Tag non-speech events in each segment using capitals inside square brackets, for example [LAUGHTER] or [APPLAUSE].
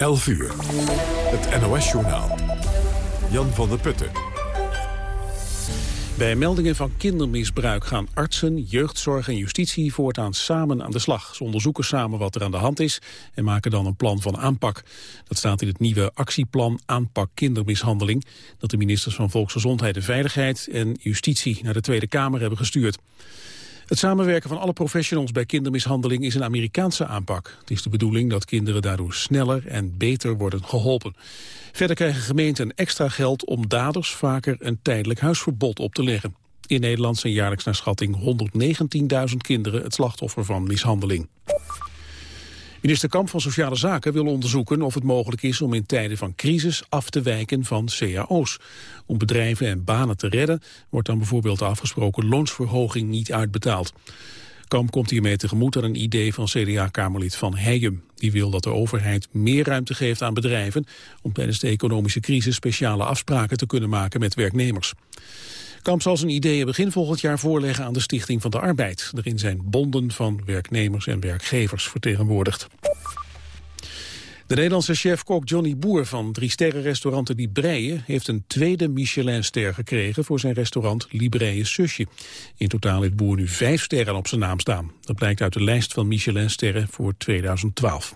11 uur. Het NOS-journaal. Jan van der Putten. Bij meldingen van kindermisbruik gaan artsen, jeugdzorg en justitie voortaan samen aan de slag. Ze onderzoeken samen wat er aan de hand is en maken dan een plan van aanpak. Dat staat in het nieuwe actieplan Aanpak Kindermishandeling... dat de ministers van Volksgezondheid en Veiligheid en Justitie naar de Tweede Kamer hebben gestuurd. Het samenwerken van alle professionals bij kindermishandeling is een Amerikaanse aanpak. Het is de bedoeling dat kinderen daardoor sneller en beter worden geholpen. Verder krijgen gemeenten extra geld om daders vaker een tijdelijk huisverbod op te leggen. In Nederland zijn jaarlijks naar schatting 119.000 kinderen het slachtoffer van mishandeling. Minister Kamp van Sociale Zaken wil onderzoeken of het mogelijk is om in tijden van crisis af te wijken van cao's. Om bedrijven en banen te redden wordt dan bijvoorbeeld afgesproken loonsverhoging niet uitbetaald. Kamp komt hiermee tegemoet aan een idee van CDA-kamerlid Van Heijem. Die wil dat de overheid meer ruimte geeft aan bedrijven... om tijdens de economische crisis speciale afspraken te kunnen maken met werknemers. Kamp zal zijn ideeën begin volgend jaar voorleggen aan de Stichting van de Arbeid. Daarin zijn bonden van werknemers en werkgevers vertegenwoordigd. De Nederlandse chef-kok Johnny Boer van drie sterrenrestaurant Libreie heeft een tweede Michelinster gekregen voor zijn restaurant Libreie Susje. In totaal heeft Boer nu vijf sterren op zijn naam staan. Dat blijkt uit de lijst van Michelinsterren voor 2012.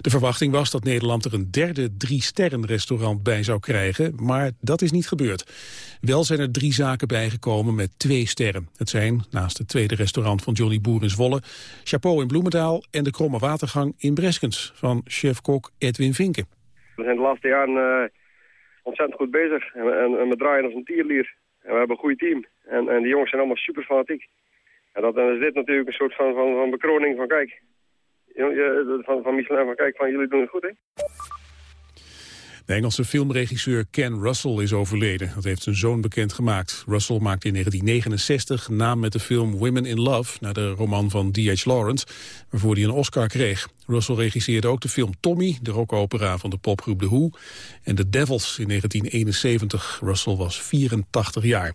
De verwachting was dat Nederland er een derde drie-sterren-restaurant bij zou krijgen, maar dat is niet gebeurd. Wel zijn er drie zaken bijgekomen met twee sterren. Het zijn, naast het tweede restaurant van Johnny Boer in Zwolle, Chapeau in Bloemendaal en de Kromme Watergang in Breskens van chef-kok Edwin Vinken. We zijn de laatste jaren uh, ontzettend goed bezig en, en, we draaien als een tierlier. En we hebben een goed team en, en jongens zijn allemaal super fanatiek. En dat, dan is dit natuurlijk een soort van, van, van bekroning van kijk, van, van van kijk, van jullie doen het goed, hè? De Engelse filmregisseur Ken Russell is overleden. Dat heeft zijn zoon bekendgemaakt. Russell maakte in 1969 naam met de film Women in Love... naar de roman van D.H. Lawrence, waarvoor hij een Oscar kreeg. Russell regisseerde ook de film Tommy, de rockopera van de popgroep The Who... en The Devils in 1971. Russell was 84 jaar.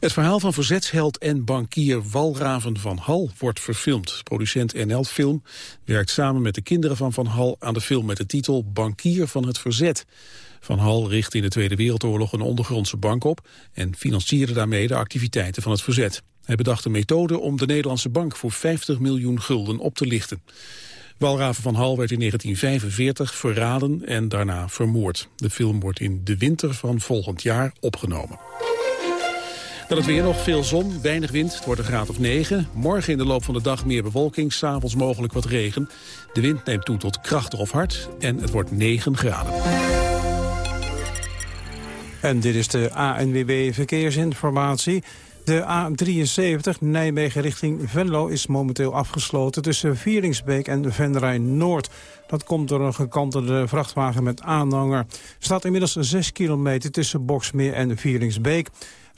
Het verhaal van verzetsheld en bankier Walraven van Hal wordt verfilmd. Producent NL Film werkt samen met de kinderen van Van Hal aan de film met de titel Bankier van het Verzet. Van Hal richtte in de Tweede Wereldoorlog een ondergrondse bank op en financierde daarmee de activiteiten van het verzet. Hij bedacht een methode om de Nederlandse bank voor 50 miljoen gulden op te lichten. Walraven van Hal werd in 1945 verraden en daarna vermoord. De film wordt in de winter van volgend jaar opgenomen. Dan het weer nog veel zon, weinig wind. Het wordt een graad of 9. Morgen in de loop van de dag meer bewolking. S'avonds mogelijk wat regen. De wind neemt toe tot krachtig of hard. En het wordt 9 graden. En dit is de ANWB Verkeersinformatie. De A73 Nijmegen richting Venlo is momenteel afgesloten... tussen Vieringsbeek en Venrijn Noord. Dat komt door een gekantelde vrachtwagen met aanhanger. Er staat inmiddels 6 kilometer tussen Boksmeer en Vieringsbeek.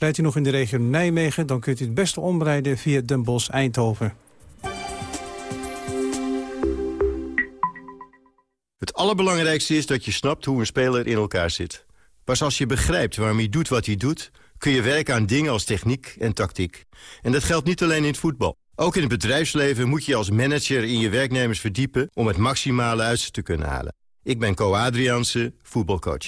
Rijdt u nog in de regio Nijmegen, dan kunt u het beste omrijden via Den Bosch-Eindhoven. Het allerbelangrijkste is dat je snapt hoe een speler in elkaar zit. Pas als je begrijpt waarom hij doet wat hij doet... kun je werken aan dingen als techniek en tactiek. En dat geldt niet alleen in het voetbal. Ook in het bedrijfsleven moet je als manager in je werknemers verdiepen... om het maximale uit ze te kunnen halen. Ik ben Co Adriaanse, voetbalcoach.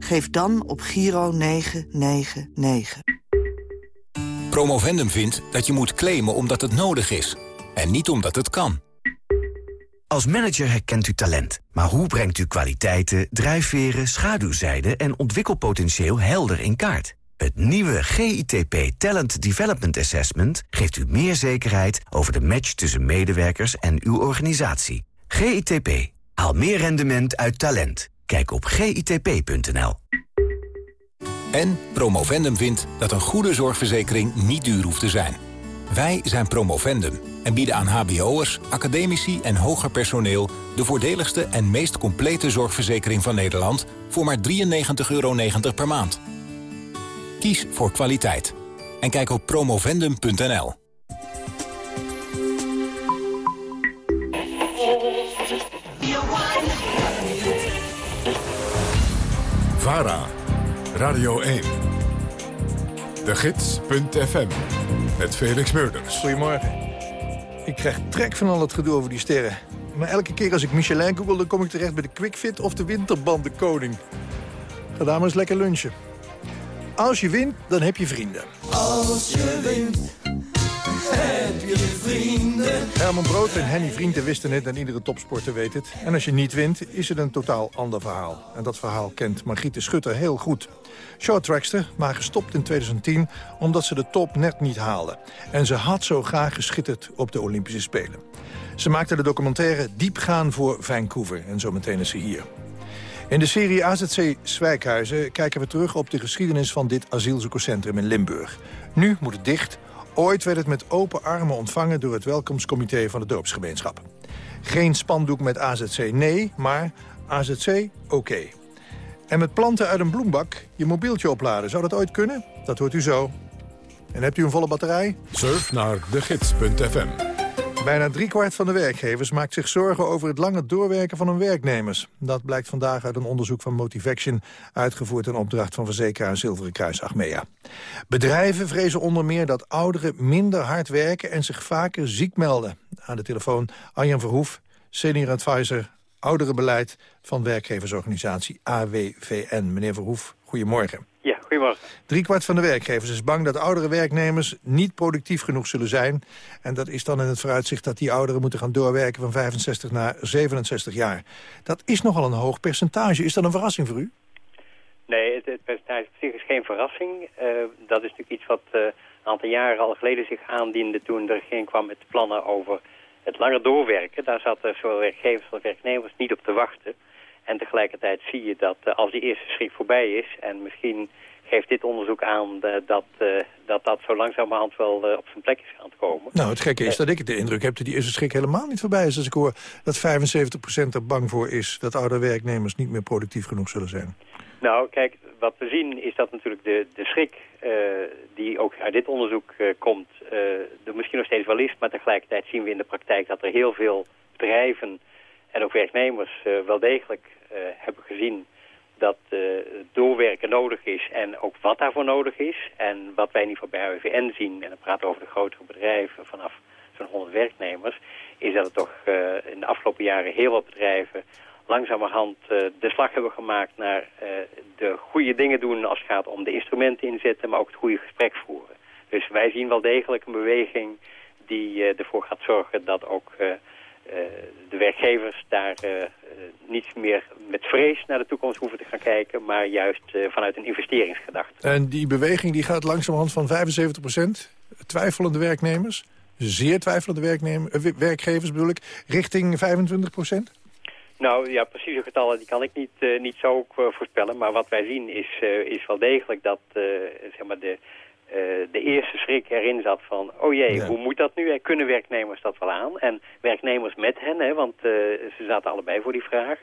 Geef dan op Giro 999. Promovendum vindt dat je moet claimen omdat het nodig is. En niet omdat het kan. Als manager herkent u talent. Maar hoe brengt u kwaliteiten, drijfveren, schaduwzijden en ontwikkelpotentieel helder in kaart? Het nieuwe GITP Talent Development Assessment geeft u meer zekerheid over de match tussen medewerkers en uw organisatie. GITP. Haal meer rendement uit talent. Kijk op gitp.nl. En Promovendum vindt dat een goede zorgverzekering niet duur hoeft te zijn. Wij zijn Promovendum en bieden aan hbo'ers, academici en hoger personeel... de voordeligste en meest complete zorgverzekering van Nederland... voor maar 93,90 euro per maand. Kies voor kwaliteit. En kijk op promovendum.nl. VARA, Radio 1. De Gids.fm, met Felix Meurders. Goedemorgen. Ik krijg trek van al het gedoe over die sterren. Maar elke keer als ik Michelin google, dan kom ik terecht bij de Quickfit of de Winterbandenkoning. Ga daar maar eens lekker lunchen. Als je wint, dan heb je vrienden. Als je wint, Herman Brood en Henny Vrienden wisten het en iedere topsporter weet het. En als je niet wint, is het een totaal ander verhaal. En dat verhaal kent Margriete Schutter heel goed. Shorttrackster, maar gestopt in 2010 omdat ze de top net niet haalde. En ze had zo graag geschitterd op de Olympische Spelen. Ze maakte de documentaire Diepgaan voor Vancouver. En zometeen is ze hier. In de serie AZC Zwijkhuizen kijken we terug op de geschiedenis van dit asielzoekerscentrum in Limburg. Nu moet het dicht. Ooit werd het met open armen ontvangen door het welkomstcomité van de dorpsgemeenschap. Geen spandoek met AZC nee, maar AZC oké. En met planten uit een bloembak je mobieltje opladen. Zou dat ooit kunnen? Dat hoort u zo. En hebt u een volle batterij? Surf naar degids.fm. Bijna driekwart van de werkgevers maakt zich zorgen over het lange doorwerken van hun werknemers. Dat blijkt vandaag uit een onderzoek van Motivaction, uitgevoerd in opdracht van verzekeraar Zilveren Kruis Achmea. Bedrijven vrezen onder meer dat ouderen minder hard werken en zich vaker ziek melden. Aan de telefoon Arjan Verhoef, senior advisor ouderenbeleid van werkgeversorganisatie AWVN. Meneer Verhoef, goedemorgen. Goedemorgen. Driekwart van de werkgevers is bang dat oudere werknemers niet productief genoeg zullen zijn. En dat is dan in het vooruitzicht dat die ouderen moeten gaan doorwerken van 65 naar 67 jaar. Dat is nogal een hoog percentage. Is dat een verrassing voor u? Nee, het, het percentage op zich is geen verrassing. Uh, dat is natuurlijk iets wat uh, een aantal jaren al geleden zich aandiende toen er geen kwam met plannen over het langer doorwerken. Daar zaten zowel werkgevers als werknemers niet op te wachten. En tegelijkertijd zie je dat uh, als die eerste schrik voorbij is... en misschien geeft dit onderzoek aan uh, dat, uh, dat dat zo langzamerhand wel op zijn plek is gaan komen. Nou, het gekke is dat ik de indruk heb dat die eerste schrik helemaal niet voorbij is. Als ik hoor dat 75% er bang voor is dat oude werknemers niet meer productief genoeg zullen zijn. Nou, kijk, wat we zien is dat natuurlijk de, de schrik die ook uit dit onderzoek komt... er misschien nog steeds wel is, maar tegelijkertijd zien we in de praktijk dat er heel veel bedrijven en ook werknemers wel degelijk hebben gezien dat uh, doorwerken nodig is en ook wat daarvoor nodig is. En wat wij ieder geval bij AWVN zien, en dan praten we over de grotere bedrijven vanaf zo'n 100 werknemers, is dat er toch in de afgelopen jaren heel wat bedrijven langzamerhand de slag hebben gemaakt naar de goede dingen doen als het gaat om de instrumenten inzetten, maar ook het goede gesprek voeren. Dus wij zien wel degelijk een beweging die ervoor gaat zorgen dat ook eh, de werkgevers daar eh, eh, niet meer met vrees naar de toekomst hoeven te gaan kijken... maar juist vanuit een investeringsgedachte. En die beweging die gaat langzamerhand van 75% twijfelende werknemers... zeer twijfelende werknemers, werkgevers bedoel ik, richting 25% Nou ja, precieze getallen die kan ik niet, uh, niet zo uh, voorspellen. Maar wat wij zien is, uh, is wel degelijk dat zeg maar de, uh, de eerste schrik erin zat van... oh jee, hoe moet dat nu? En kunnen werknemers dat wel aan? En werknemers met hen, hè, want uh, ze zaten allebei voor die vraag.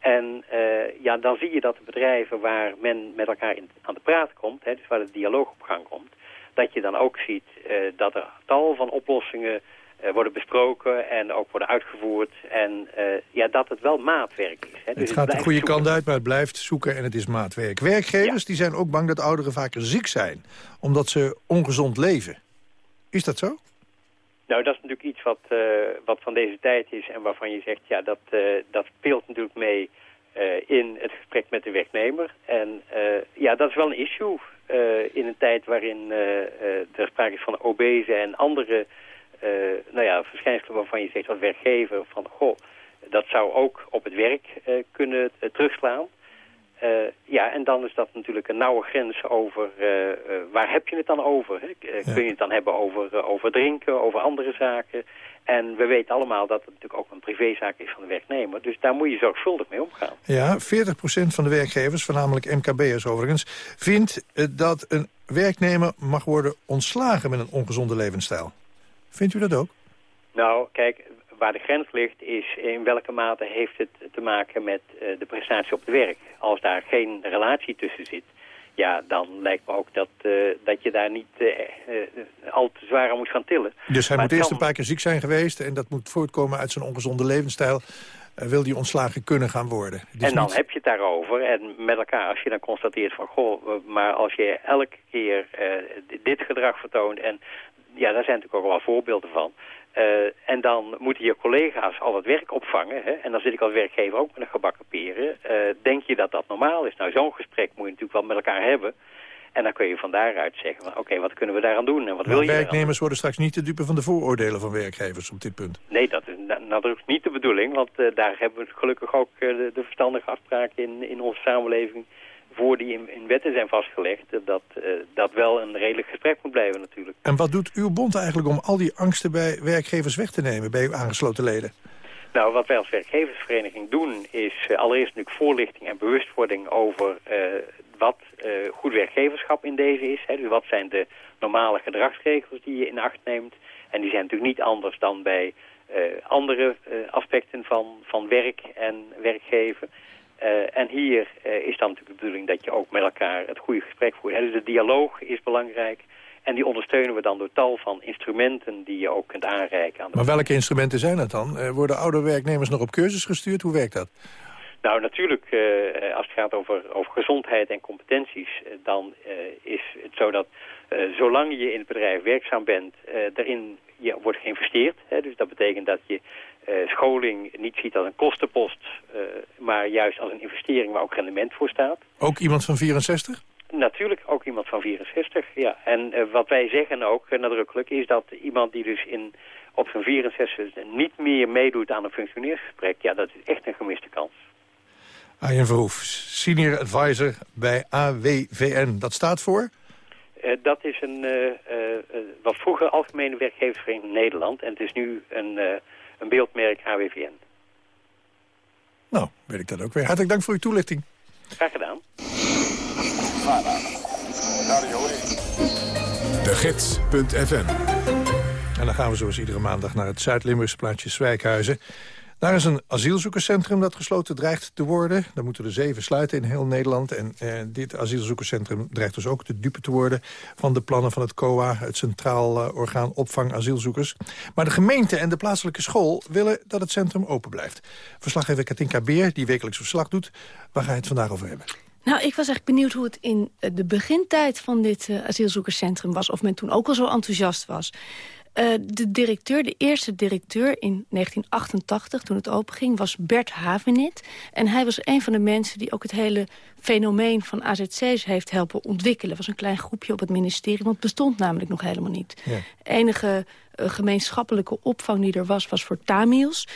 En uh, ja, dan zie je dat de bedrijven waar men met elkaar in, aan de praat komt... Hè, dus waar de dialoog op gang komt... dat je dan ook ziet dat er tal van oplossingen worden besproken en ook worden uitgevoerd. En uh, ja, dat het wel maatwerk is. Hè. Dus het gaat de goede kant uit, maar het blijft zoeken en het is maatwerk. Werkgevers ja. die zijn ook bang dat ouderen vaker ziek zijn, omdat ze ongezond leven. Is dat zo? Nou, dat is natuurlijk iets wat, uh, wat van deze tijd is en waarvan je zegt, ja, dat, dat speelt natuurlijk mee in het gesprek met de werknemer. En ja, dat is wel een issue in een tijd waarin er sprake is van obese en andere nou ja, verschijnselen waarvan je zegt als werkgever van... goh, Dat zou ook op het werk kunnen terugslaan. ja, en dan is dat natuurlijk een nauwe grens over waar heb je het dan over? Hè? Kun je het dan hebben over, over drinken, over andere zaken? En we weten allemaal dat het natuurlijk ook een privézaak is van de werknemer. Dus daar moet je zorgvuldig mee omgaan. Ja, 40% van de werkgevers, voornamelijk MKB'ers overigens... vindt dat een werknemer mag worden ontslagen met een ongezonde levensstijl. Vindt u dat ook? Nou, kijk, waar de grens ligt is in welke mate heeft het te maken met uh, de prestatie op het werk. Als daar geen relatie tussen zit, ja, dan lijkt me ook dat, uh, dat je daar niet uh, al te zwaar aan moet gaan tillen. Dus hij moet eerst een paar keer ziek zijn geweest... en dat moet voortkomen uit zijn ongezonde levensstijl... wil die ontslagen kunnen gaan worden. en dan heb je het daarover. En met elkaar, als je dan constateert van... goh, maar als je elke keer dit gedrag vertoont... en ja, daar zijn natuurlijk ook wel voorbeelden van... Uh, en dan moeten je collega's al het werk opvangen. Hè? En dan zit ik als werkgever ook met een gebakken peren. Uh, denk je dat dat normaal is? Nou, zo'n gesprek moet je natuurlijk wel met elkaar hebben. En dan kun je van daaruit zeggen, oké, wat kunnen we daaraan doen? En wat wil je werknemers worden straks niet de dupe van de vooroordelen van werkgevers op dit punt. Nee, dat is natuurlijk niet de bedoeling. Want uh, daar hebben we gelukkig ook de, de, verstandige afspraken in, in onze samenleving voor die in, in, wetten zijn vastgelegd... dat uh, dat wel een redelijk gesprek moet blijven natuurlijk. En wat doet uw bond eigenlijk om al die angsten bij werkgevers weg te nemen... bij uw aangesloten leden? Nou, wat wij als werkgeversvereniging doen is uh, allereerst natuurlijk voorlichting en bewustwording over uh, wat goed werkgeverschap in deze is. Hè. Dus wat zijn de normale gedragsregels die je in acht neemt. En die zijn natuurlijk niet anders dan bij andere aspecten van, van werk en werkgeven. Uh, en hier uh, is dan natuurlijk de bedoeling dat je ook met elkaar het goede gesprek voert. Dus de dialoog is belangrijk. En die ondersteunen we dan door tal van instrumenten die je ook kunt aanreiken. Aan de maar welke instrumenten zijn dat dan? Uh, worden oude werknemers nog op cursus gestuurd? Hoe werkt dat? Nou, natuurlijk, als het gaat over, over gezondheid en competenties... dan is het zo dat zolang je in het bedrijf werkzaam bent... daarin je wordt geïnvesteerd. Hè, dus dat betekent dat je uh, scholing niet ziet als een kostenpost, uh, maar juist als een investering waar ook rendement voor staat. Ook iemand van 64? Natuurlijk, ook iemand van 64, ja. En uh, wat wij zeggen ook nadrukkelijk is dat iemand die dus in, op zijn 64 niet meer meedoet aan een functioneersgesprek, ja, dat is echt een gemiste kans. Arjen Verhoef, senior advisor bij AWVN. Dat staat voor? dat is een, wat vroeger Algemene Werkgeversvereniging Nederland. En het is nu een een beeldmerk HWVN. Nou, weet ik dat ook weer. Hartelijk dank voor uw toelichting. Graag gedaan. De Gids.fm En dan gaan we zoals iedere maandag naar het Zuid-Limburgse plaatsje Zwijkhuizen. Daar is een asielzoekerscentrum dat gesloten dreigt te worden. Daar moeten er zeven sluiten in heel Nederland. En eh, dit asielzoekerscentrum dreigt dus ook de dupe te worden... van de plannen van het COA, het Centraal uh, Orgaan Opvang Asielzoekers. Maar de gemeente en de plaatselijke school willen dat het centrum open blijft. Verslaggever Katinka Beer, die wekelijks verslag doet. Waar ga je het vandaag over hebben? Nou, ik was echt benieuwd hoe het in eh, de begintijd van dit uh, asielzoekerscentrum was... of men toen ook al zo enthousiast was. Uh, de directeur, de eerste directeur in 1988, toen het openging, was Bert Havenit. En hij was een van de mensen die ook het hele fenomeen van AZC's heeft helpen ontwikkelen. Het was een klein groepje op het ministerie, want het bestond namelijk nog helemaal niet. Ja. De enige uh, gemeenschappelijke opvang die er was, was voor Tamils.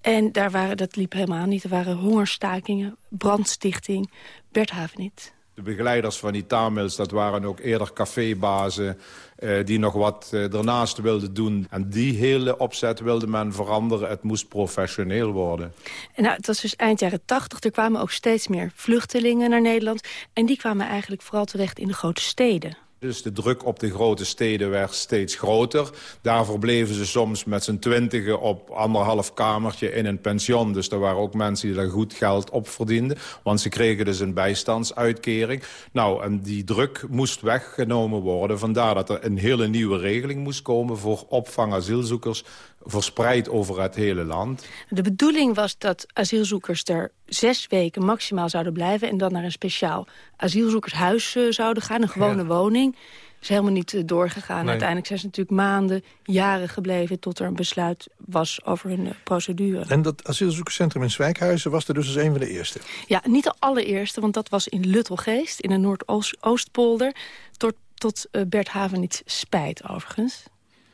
En daar waren, dat liep helemaal niet. Er waren hongerstakingen, brandstichting, Bert Havenit. De begeleiders van die Tamils, dat waren ook eerder cafébazen... Uh, die nog wat uh, ernaast wilden doen. En die hele opzet wilde men veranderen. Het moest professioneel worden. En nou, het was dus eind jaren tachtig. Er kwamen ook steeds meer vluchtelingen naar Nederland. En die kwamen eigenlijk vooral terecht in de grote steden. Dus de druk op de grote steden werd steeds groter. Daarvoor bleven ze soms met z'n twintigen op anderhalf kamertje in een pension. Dus er waren ook mensen die daar goed geld op verdienden. Want ze kregen dus een bijstandsuitkering. Nou, en die druk moest weggenomen worden. Vandaar dat er een hele nieuwe regeling moest komen... voor opvang asielzoekers verspreid over het hele land. De bedoeling was dat asielzoekers er zes weken maximaal zouden blijven... en dan naar een speciaal asielzoekershuis uh, zouden gaan, een gewone woning. Dat is helemaal niet uh, doorgegaan. Nee. Uiteindelijk zijn ze natuurlijk maanden, jaren gebleven... tot er een besluit was over hun uh, procedure. En dat asielzoekerscentrum in Zwijkhuizen was er dus als een van de eerste? Ja, niet de allereerste, want dat was in Luttelgeest... in de Noordoostpolder, tot, tot Bert Havenits spijt overigens.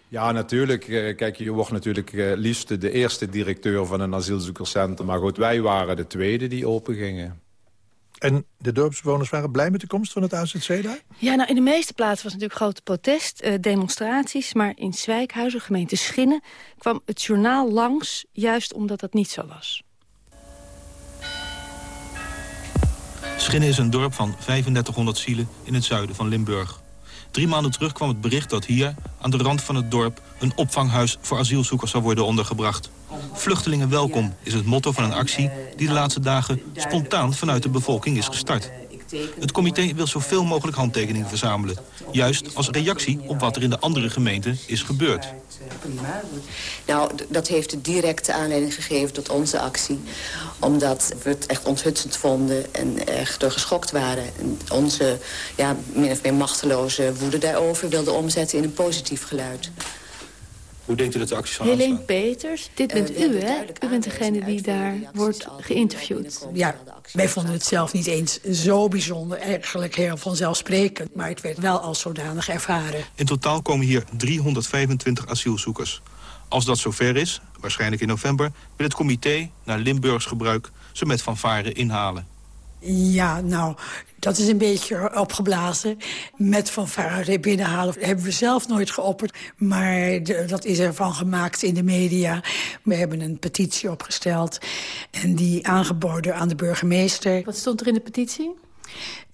Ja, natuurlijk. Eh, kijk, je wordt natuurlijk uh, liefst de eerste directeur van een asielzoekerscentrum. Maar goed, wij waren de tweede die open gingen. En de dorpsbewoners waren blij met de komst van het AZC daar? Ja, nou in de meeste plaatsen was natuurlijk grote protest, uh, demonstraties. Maar in Zwijkhuizen, gemeente Schinnen, kwam het journaal langs... juist omdat dat niet zo was. Schinnen is een dorp van 3500 zielen in het zuiden van Limburg. Drie maanden terug kwam het bericht dat hier, aan de rand van het dorp... een opvanghuis voor asielzoekers zou worden ondergebracht. Vluchtelingen welkom is het motto van een actie... die de laatste dagen spontaan vanuit de bevolking is gestart. Het comité wil zoveel mogelijk handtekeningen verzamelen. Juist als reactie op wat er in de andere gemeenten is gebeurd. Nou, dat heeft de directe aanleiding gegeven tot onze actie. Omdat we het echt onthutsend vonden en echt door geschokt waren. En onze ja, min of meer machteloze woede daarover wilden omzetten in een positief geluid. Hoe denkt u dat de actie zal Helene Peters, dit bent uh, u, hè? U bent degene die daar wordt geïnterviewd. Ja, wij vonden het zelf niet eens zo bijzonder. Eigenlijk heel vanzelfsprekend. Maar het werd wel als zodanig ervaren. In totaal komen hier 325 asielzoekers. Als dat zover is, waarschijnlijk in november... wil het comité, naar Limburgs gebruik, ze met fanfare inhalen. Ja, nou, dat is een beetje opgeblazen. Met van binnenhalen hebben we zelf nooit geopperd. Maar dat is ervan gemaakt in de media. We hebben een petitie opgesteld. En die aangeboden aan de burgemeester. Wat stond er in de petitie?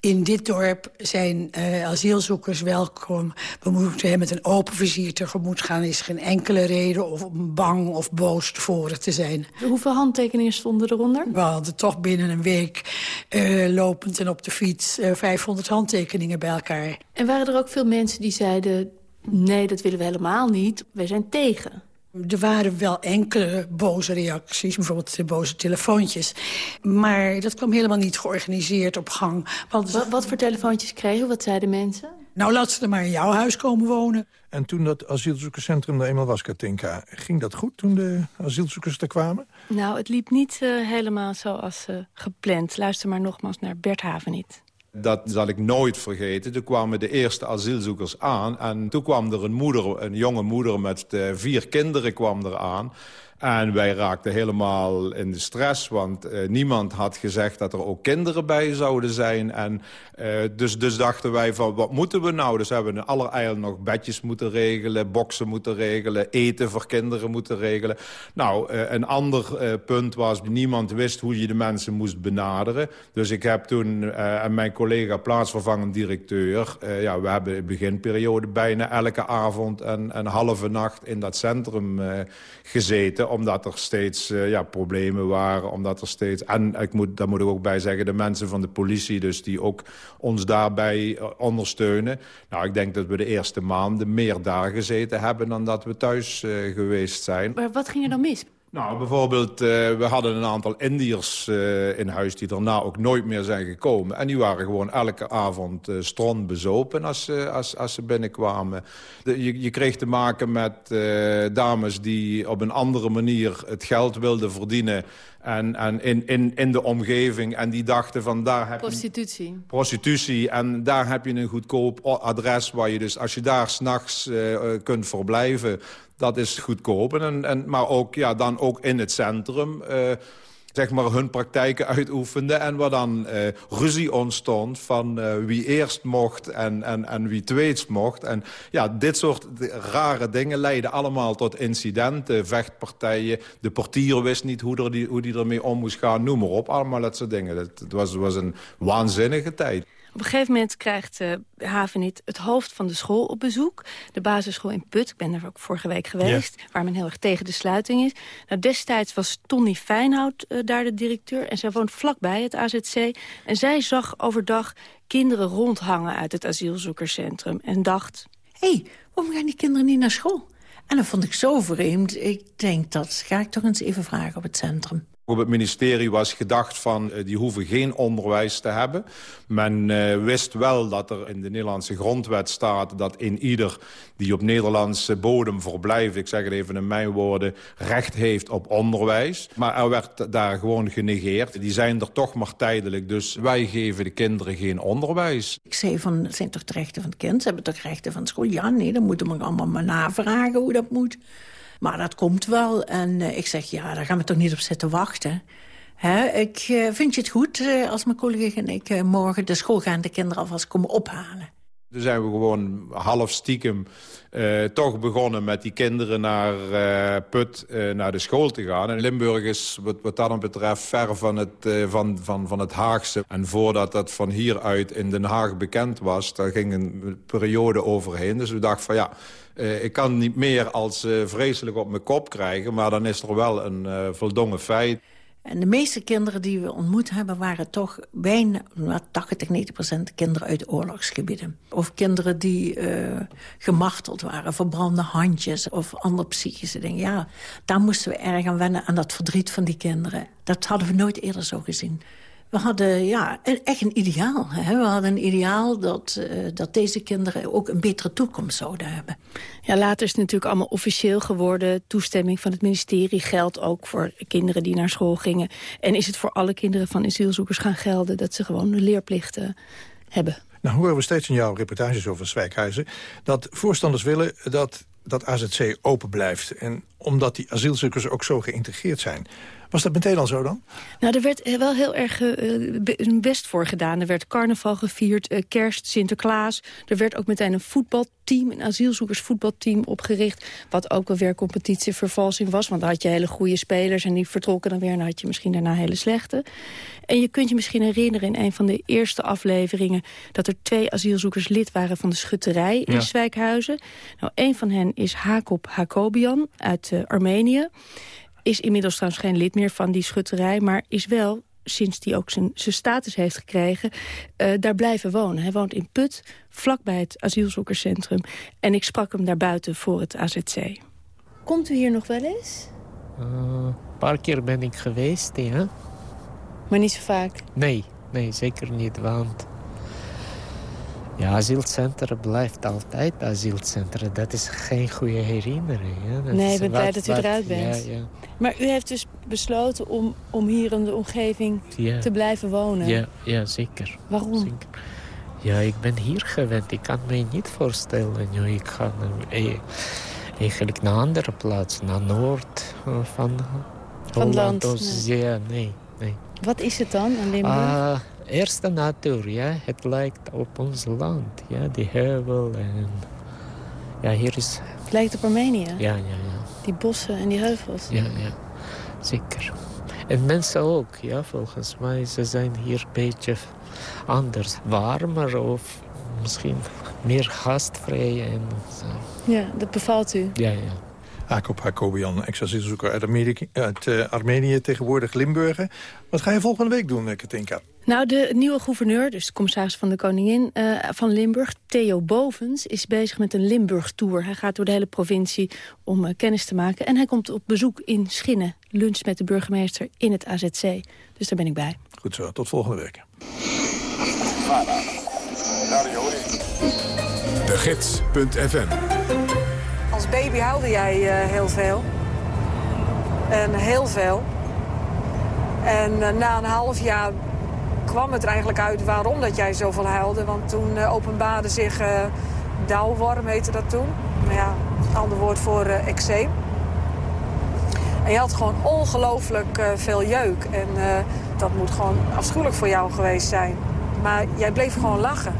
In dit dorp zijn uh, asielzoekers welkom. We moeten hem met een open vizier tegemoet gaan. Er is geen enkele reden om bang of boos tevoren te zijn. Hoeveel handtekeningen stonden eronder? We hadden toch binnen een week uh, lopend en op de fiets uh, 500 handtekeningen bij elkaar. En waren er ook veel mensen die zeiden... nee, dat willen we helemaal niet, wij zijn tegen? Er waren wel enkele boze reacties, bijvoorbeeld de boze telefoontjes. Maar dat kwam helemaal niet georganiseerd op gang. Want... Wat, wat voor telefoontjes kregen Wat zeiden mensen? Nou, laat ze er maar in jouw huis komen wonen. En toen dat asielzoekerscentrum er eenmaal was, Katinka... ging dat goed toen de asielzoekers er kwamen? Nou, het liep niet uh, helemaal zoals uh, gepland. Luister maar nogmaals naar Bert Havenit. Dat zal ik nooit vergeten. Toen kwamen de eerste asielzoekers aan. En toen kwam er een moeder, een jonge moeder met uh, vier kinderen kwam er aan. En wij raakten helemaal in de stress, want uh, niemand had gezegd dat er ook kinderen bij zouden zijn. En uh, dus, dus dachten wij van, wat moeten we nou? Dus hebben we in allerijl nog bedjes moeten regelen, boksen moeten regelen, eten voor kinderen moeten regelen. Nou, uh, een ander punt was, niemand wist hoe je de mensen moest benaderen. Dus ik heb toen, en mijn collega plaatsvervangend directeur, ja, we hebben in de beginperiode bijna elke avond en een halve nacht in dat centrum gezeten omdat er steeds uh, ja, problemen waren. Omdat er steeds, en ik moet, daar moet ik ook bij zeggen, de mensen van de politie... dus die ook ons daarbij uh, ondersteunen. Nou, ik denk dat we de eerste maanden meer daar gezeten hebben... dan dat we thuis uh, geweest zijn. Maar wat ging er dan mis? Nou, bijvoorbeeld, uh, we hadden een aantal Indiërs uh, in huis... die daarna ook nooit meer zijn gekomen. En die waren gewoon elke avond uh, strand bezopen als, als, als ze binnenkwamen. Je, je, kreeg te maken met dames die op een andere manier het geld wilden verdienen... En, en in, in, in de omgeving. En die dachten van daar heb prostitutie. je... Prostitutie. En daar heb je een goedkoop adres waar je dus... als je daar s'nachts uh, kunt verblijven, dat is goedkoop. En, en, maar ook, ja, dan ook in het centrum... Uh, zeg maar, hun praktijken uitoefenden. En waar dan uh, ruzie ontstond van uh, wie eerst mocht en, en, en wie tweets mocht. En ja, dit soort rare dingen leiden allemaal tot incidenten, vechtpartijen. De portier wist niet hoe, die, hoe die ermee om moest gaan, noem maar op. Allemaal dat soort dingen. Het was, was een waanzinnige tijd. Op een gegeven moment krijgt uh, Havenit het hoofd van de school op bezoek. De basisschool in Put, ik ben er ook vorige week geweest... Ja. waar men heel erg tegen de sluiting is. Nou, destijds was Tony Fijnhout uh, daar de directeur... en zij woont vlakbij het AZC. En zij zag overdag kinderen rondhangen uit het asielzoekerscentrum... en dacht... Hé, hey, waarom gaan die kinderen niet naar school? En dat vond ik zo vreemd. Ik denk, dat ga ik toch eens even vragen op het centrum. Op het ministerie was gedacht van, uh, die hoeven geen onderwijs te hebben. Men uh, wist wel dat er in de Nederlandse grondwet staat... dat in ieder die op Nederlandse bodem verblijft... ik zeg het even in mijn woorden, recht heeft op onderwijs. Maar er werd daar gewoon genegeerd. Die zijn er toch maar tijdelijk, dus wij geven de kinderen geen onderwijs. Ik zei van, zijn toch de rechten van het kind? Ze hebben toch rechten van school? Ja, nee, dan moeten we allemaal maar navragen hoe dat moet. Maar dat komt wel. En uh, ik zeg, ja, daar gaan we toch niet op zitten wachten. Ik uh, vind je het goed uh, als mijn collega en ik morgen de schoolgaande kinderen alvast komen ophalen. Toen zijn we gewoon half stiekem toch begonnen met die kinderen naar Put naar de school te gaan. En Limburg is wat, wat dat dan betreft ver van het, van, van, van het Haagse. En voordat dat van hieruit in Den Haag bekend was, daar ging een periode overheen. Dus we dachten van ja, ik kan niet meer als vreselijk op mijn kop krijgen... maar dan is er wel een voldongen feit. En de meeste kinderen die we ontmoet hebben... waren toch bijna 80, 90 procent kinderen uit oorlogsgebieden. Of kinderen die uh, gemarteld waren, verbrande handjes... of andere psychische dingen. Ja, daar moesten we erg aan wennen, aan dat verdriet van die kinderen. Dat hadden we nooit eerder zo gezien. We hadden ja, echt een ideaal. Hè? We hadden een ideaal dat, uh, dat deze kinderen ook een betere toekomst zouden hebben. Ja, later is het natuurlijk allemaal officieel geworden. Toestemming van het ministerie geldt ook voor kinderen die naar school gingen. En is het voor alle kinderen van asielzoekers gaan gelden... dat ze gewoon de leerplichten hebben. Nou horen we steeds in jouw reportages over Zwijkhuizen... dat voorstanders willen dat dat AZC open blijft. En omdat die asielzoekers ook zo geïntegreerd zijn. Was dat meteen al zo dan? Nou, er werd wel heel erg uh, best voor gedaan. Er werd carnaval gevierd, uh, kerst, Sinterklaas. Er werd ook meteen een voetbalteam, een asielzoekersvoetbalteam opgericht. Wat ook wel weer competitievervalsing was. Want dan had je hele goede spelers en die vertrokken dan weer. En dan had je misschien daarna hele slechte. En je kunt je misschien herinneren in een van de eerste afleveringen... dat er twee asielzoekers lid waren van de schutterij in ja. Zwijkhuizen. Nou, een van hen is Hakob Hakobian uit uh, Armenië. Is inmiddels trouwens geen lid meer van die schutterij... maar is wel, sinds hij ook zijn, zijn status heeft gekregen... Uh, daar blijven wonen. Hij woont in Put, vlakbij het asielzoekerscentrum. En ik sprak hem daar buiten voor het AZC. Komt u hier nog wel eens? Uh, een paar keer ben ik geweest, ja. Maar niet zo vaak? Nee, nee, zeker niet, want... Ja, asielcentrum blijft altijd asielcentrum. Dat is geen goede herinnering. Hè? Nee, ik ben blij dat u eruit bent. Ja, ja. Maar u heeft dus besloten om, om hier in de omgeving ja. te blijven wonen? Ja, ja zeker. Waarom? Zeker. Ja, ik ben hier gewend. Ik kan me niet voorstellen. Ja, ik ga eigenlijk naar een andere plaats, naar Noord van, van Holland. land. Nee. Ja, nee, nee. Wat is het dan in Limburg? Uh, eerst de natuur, ja. Het lijkt op ons land, ja. Die heuvel en... Ja, hier is... Het lijkt op Armenië? Ja, ja, ja. Die bossen en die heuvels? Ja, ja. Zeker. En mensen ook, ja, volgens mij. Ze zijn hier een beetje anders. Warmer of misschien meer gastvrij en zo. Ja, dat bevalt u? Ja, ja. Jacob Hakobian, ex-asielzoeker uit, uit uh, Armenië, tegenwoordig Limburger. Wat ga je volgende week doen, Katinka? Nou, de nieuwe gouverneur, dus de commissaris van de Koningin uh, van Limburg, Theo Bovens, is bezig met een Limburg-tour. Hij gaat door de hele provincie om uh, kennis te maken. En hij komt op bezoek in Schinnen, lunch met de burgemeester in het AZC. Dus daar ben ik bij. Goed zo, tot volgende week. De Gids.fm als baby huilde jij uh, heel veel. En heel veel. En uh, na een half jaar kwam het er eigenlijk uit waarom dat jij zoveel huilde. Want toen uh, openbaarde zich dauwworm, heette dat toen. Nou ja, een ander woord voor eczeem. En je had gewoon ongelooflijk veel jeuk. En dat moet gewoon afschuwelijk voor jou geweest zijn. Maar jij bleef gewoon lachen.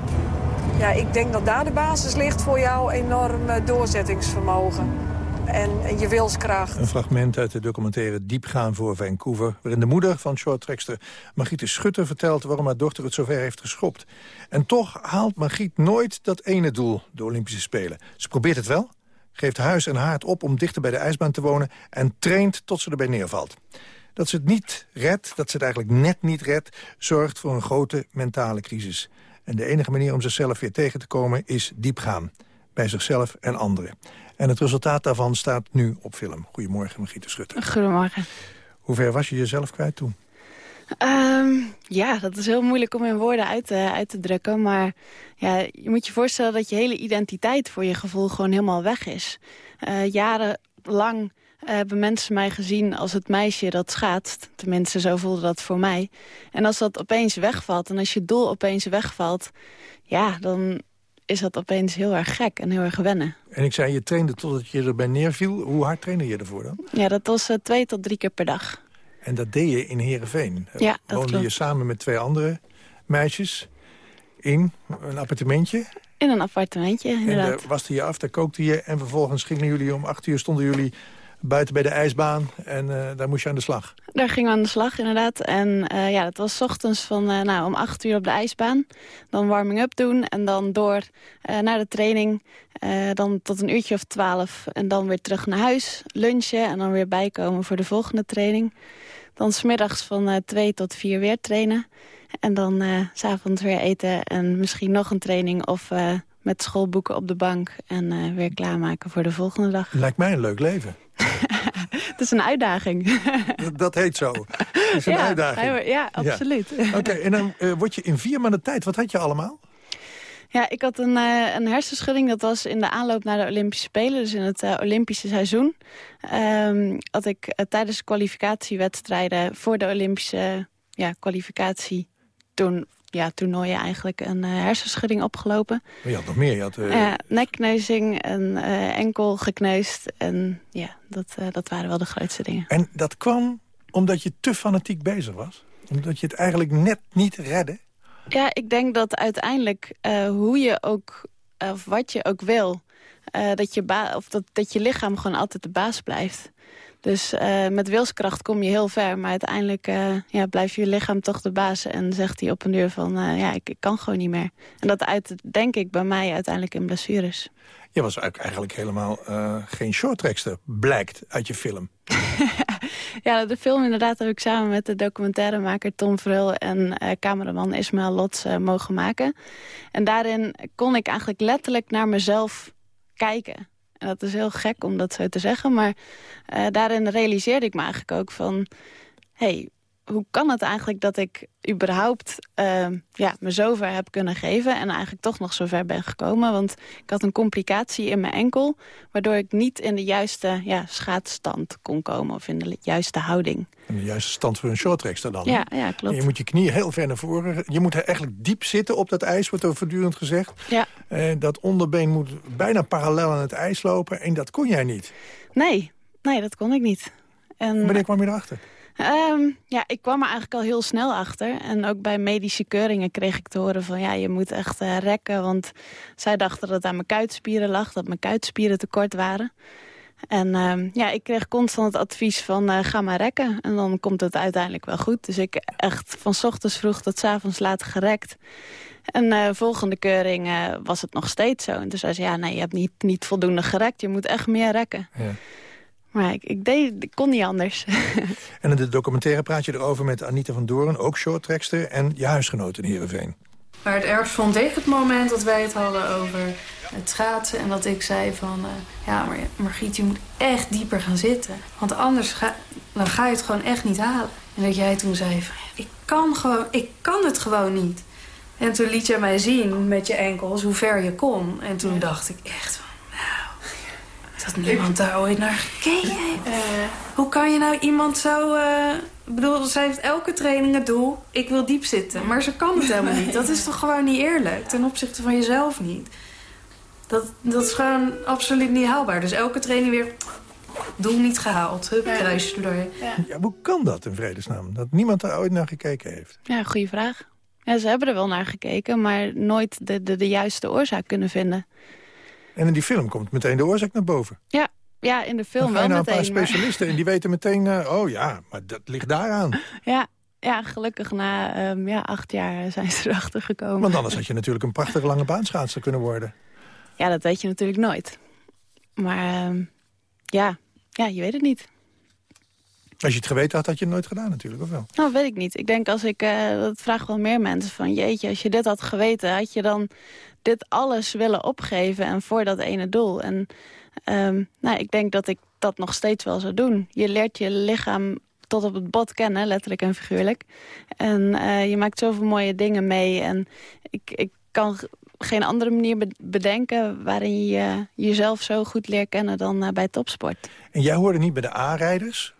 Ja, ik denk dat daar de basis ligt voor jouw enorm doorzettingsvermogen. En, je wilskracht. Een fragment uit de documentaire Diepgaan voor Vancouver... waarin de moeder van shorttrekster Margriet Schutter vertelt... waarom haar dochter het zover heeft geschopt. En toch haalt Margriet nooit dat ene doel, de Olympische Spelen. Ze probeert het wel, geeft huis en haard op om dichter bij de ijsbaan te wonen... en traint tot ze erbij neervalt. Dat ze het niet redt, dat ze het eigenlijk net niet redt... zorgt voor een grote mentale crisis. En de enige manier om zichzelf weer tegen te komen is diep gaan. Bij zichzelf en anderen. En het resultaat daarvan staat nu op film. Goedemorgen, Margriet Schutter. Goedemorgen. Hoe ver was je jezelf kwijt toen? Ehm, ja, dat is heel moeilijk om in woorden uit te, uit te drukken. Maar ja, je moet je voorstellen dat je hele identiteit voor je gevoel gewoon helemaal weg is. Uh, jarenlang hebben mensen mij gezien als het meisje dat schaatst. Tenminste, zo voelde dat voor mij. En als dat opeens wegvalt en als je doel opeens wegvalt... ja, dan is dat opeens heel erg gek en heel erg wennen. En ik zei, je trainde totdat je erbij neerviel. Hoe hard trainde je ervoor dan? Ja, dat was uh, twee tot drie keer per dag. En dat deed je in Heerenveen. Ja, dat Woonde je samen met twee andere meisjes in een appartementje? In een appartementje, inderdaad. En daar waste je af, daar kookte je... en vervolgens gingen jullie om acht uur, stonden jullie buiten bij de ijsbaan. En uh, daar moest je aan de slag. Daar gingen we aan de slag, inderdaad. En uh, ja, dat was ochtends van, uh, nou, om acht uur op de ijsbaan. Dan warming-up doen en dan door naar de training. dan tot een uurtje of twaalf. En dan weer terug naar huis, lunchen en dan weer bijkomen voor de volgende training. Dan smiddags van twee tot vier weer trainen. En dan s s'avonds weer eten en misschien nog een training of met schoolboeken op de bank. En weer klaarmaken voor de volgende dag. Lijkt mij een leuk leven. [LAUGHS] Het is een uitdaging. Dat, [LAUGHS] dat heet zo. Het is een ja, uitdaging. Ja, absoluut. Oké, [LAUGHS] en dan uh, word je in vier maanden tijd. Wat had je allemaal? Ja, ik had een, uh, een hersenschudding. Dat was in de aanloop naar de Olympische Spelen. Dus in het uh, Olympische seizoen. Um, had ik tijdens kwalificatiewedstrijden voor de Olympische ja, kwalificatie... toen ja, toernooien eigenlijk een uh, hersenschudding opgelopen. Maar je had nog meer. Je had, uh... nekkneuzing en uh, enkel gekneusd. En ja, dat, dat waren wel de grootste dingen. En dat kwam omdat je te fanatiek bezig was? Omdat je het eigenlijk net niet redde? Ja, ik denk dat uiteindelijk hoe je ook, of wat je ook wil... dat, je of dat, dat je lichaam gewoon altijd de baas blijft. Dus uh, met wilskracht kom je heel ver. Maar uiteindelijk uh, ja, blijft je lichaam toch de baas. En zegt hij op een uur van, uh, ja, ik, ik, kan gewoon niet meer. En dat uit, denk ik bij mij uiteindelijk in blessures. Je was eigenlijk helemaal geen shorttrackster, blijkt uit je film. [LAUGHS] ja, de film inderdaad heb ik samen met de documentairemaker Tom Vrul... en cameraman Ismaël Lots mogen maken. En daarin kon ik eigenlijk letterlijk naar mezelf kijken. Dat is heel gek om dat zo te zeggen. Maar uh, daarin realiseerde ik me eigenlijk ook van... hey, hoe kan het eigenlijk dat ik überhaupt uh, ja, me zover heb kunnen geven... en eigenlijk toch nog zover ben gekomen? Want ik had een complicatie in mijn enkel... waardoor ik niet in de juiste ja, schaatsstand kon komen... of in de juiste houding. In de juiste stand voor een shorttrackster dan? Ja, ja klopt. En je moet je knieën heel ver naar voren. Je moet eigenlijk diep zitten op dat ijs, wordt er voortdurend gezegd. Ja. Uh, dat onderbeen moet bijna parallel aan het ijs lopen. En dat kon jij niet. Nee, nee dat kon ik niet. En... Wanneer kwam je erachter? Um, ja, ik kwam er eigenlijk al heel snel achter. En ook bij medische keuringen kreeg ik te horen van... ja, je moet echt uh, rekken, want zij dachten dat het aan mijn kuitspieren lag... dat mijn kuitspieren tekort waren. En um, ja, ik kreeg constant het advies van uh, ga maar rekken. En dan komt het uiteindelijk wel goed. Dus ik echt van ochtends vroeg tot s avonds laat gerekt. En uh, volgende keuring was het nog steeds zo. En toen zei ze, ja, nee, je hebt niet, niet voldoende gerekt. Je moet echt meer rekken. Ja. Maar ik, ik, deed, ik kon niet anders. [LAUGHS] en in de documentaire praat je erover met Anita van Doorn, ook shorttrackster... en je huisgenoot in Heerenveen. Maar het ergst vond ik het moment dat wij het hadden over het schaatsen... en dat ik zei van, uh, ja, maar Margriet, je moet echt dieper gaan zitten. Want anders ga, dan ga je het gewoon echt niet halen. En dat jij toen zei van, ik kan, gewoon, ik kan het gewoon niet. En toen liet je mij zien met je enkels hoe ver je kon. En toen dacht ik echt van, dat niemand daar ooit naar gekeken heeft. Uh, hoe kan je nou iemand zo... Uh, ik bedoel, zij heeft elke training het doel, ik wil diep zitten. Maar ze kan het helemaal niet. Dat is toch gewoon niet eerlijk? Ten opzichte van jezelf niet. Dat, dat is gewoon absoluut niet haalbaar. Dus elke training weer, doel niet gehaald. Hup, kruisje erdoor. Ja. ja, hoe kan dat in vredesnaam? Dat niemand daar ooit naar gekeken heeft? Ja, goede vraag. Ja, ze hebben er wel naar gekeken, maar nooit de, de, de juiste oorzaak kunnen vinden. En in die film komt meteen de oorzaak naar boven. Ja, ja in de film wel meteen. een paar specialisten en die weten meteen... Uh, oh ja, maar dat ligt daaraan. [LAUGHS] Ja, ja gelukkig na um, ja, acht jaar zijn ze [LAUGHS] erachter gekomen. Want anders had je natuurlijk een prachtige lange baanschaatser kunnen worden. Ja, dat weet je natuurlijk nooit. Maar um, ja, ja, je weet het niet. Als je het geweten had, had je het nooit gedaan natuurlijk, of wel? Nou, weet ik niet. Ik denk als ik, uh, dat vragen wel meer mensen van... jeetje, als je dit had geweten, had je dan dit alles willen opgeven... en voor dat ene doel. En um, nou, ik denk dat ik dat nog steeds wel zou doen. Je leert je lichaam tot op het bot kennen, letterlijk en figuurlijk. En eh, je maakt zoveel mooie dingen mee. En ik, ik kan geen andere manier bedenken waarin je jezelf zo goed leert kennen dan uh, bij topsport. En jij hoorde niet bij de A-rijders?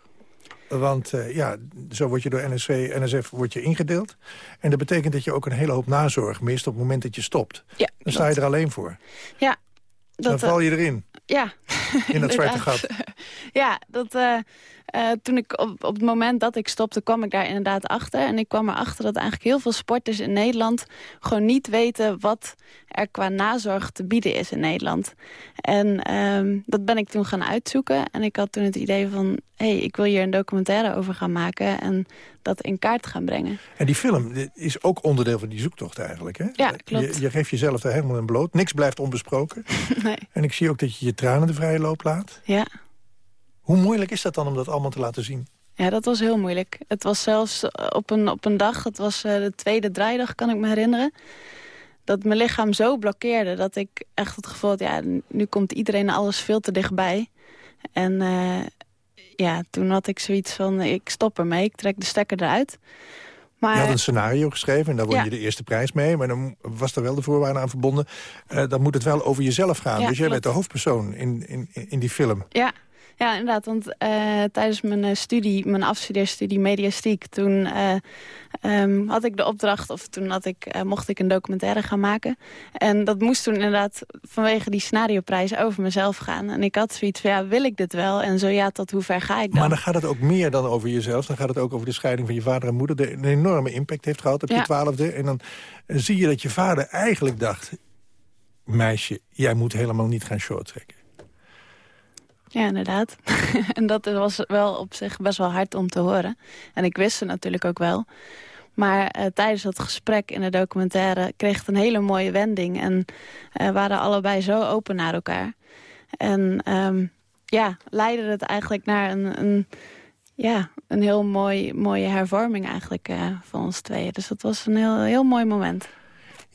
Want uh, ja, zo word je door NSV, NSF word je ingedeeld. En dat betekent dat je ook een hele hoop nazorg mist op het moment dat je stopt. Ja, Dan sta je er alleen voor. Ja. Dat, dan val je erin. Ja. In dat [LAUGHS] zwarte gat. Ja, dat, uh, uh, toen ik op, op het moment dat ik stopte, kwam ik daar inderdaad achter. En ik kwam erachter dat eigenlijk heel veel sporters in Nederland... gewoon niet weten wat er qua nazorg te bieden is in Nederland. En um, dat ben ik toen gaan uitzoeken. En ik had toen het idee van... hé, hey, ik wil hier een documentaire over gaan maken... en dat in kaart gaan brengen. En die film is ook onderdeel van die zoektocht eigenlijk, hè? Ja, klopt. Je, je geeft jezelf er helemaal in bloot. Niks blijft onbesproken. [LAUGHS] nee. En ik zie ook dat je je tranen de vrije loop laat. Ja. Hoe moeilijk is dat dan om dat allemaal te laten zien? Ja, dat was heel moeilijk. Het was zelfs eh, op een, op een dag, het was uh, de tweede draaidag, kan ik me herinneren... dat mijn lichaam zo blokkeerde dat ik echt het gevoel had... ja, nu komt iedereen alles veel te dichtbij. En uh, ja, toen had ik zoiets van, ik stop ermee, ik trek de stekker eruit. Maar, je had een scenario geschreven en daar won ja. je de eerste prijs mee. Maar dan was er wel de voorwaarde aan verbonden. Uh, dan moet het wel over jezelf gaan. Ja, dus jij klopt. bent de hoofdpersoon in, in, in die film. Ja, ja, inderdaad. Want uh, tijdens mijn uh, studie, mijn afstudeerstudie mediastiek... toen uh, um, had ik de opdracht, of toen had ik, mocht ik een documentaire gaan maken. En dat moest toen inderdaad vanwege die scenarioprijs over mezelf gaan. En ik had zoiets van, ja, wil ik dit wel? En zo ja, tot hoe ver ga ik dan? Maar dan gaat het ook meer dan over jezelf. Dan gaat het ook over de scheiding van je vader en moeder... die een enorme impact heeft gehad op Ja. je twaalfde. En dan zie je dat je vader eigenlijk dacht... meisje, jij moet helemaal niet gaan shorttrekken. Ja, inderdaad. [LAUGHS] en dat was wel op zich best wel hard om te horen. En ik wist het natuurlijk ook wel. Maar uh, tijdens dat gesprek in de documentaire kreeg het een hele mooie wending. En uh, waren allebei zo open naar elkaar. En um, ja, leidde het eigenlijk naar een, een, ja, een heel mooi, mooie hervorming eigenlijk uh, van ons tweeën. Dus dat was een heel, heel mooi moment.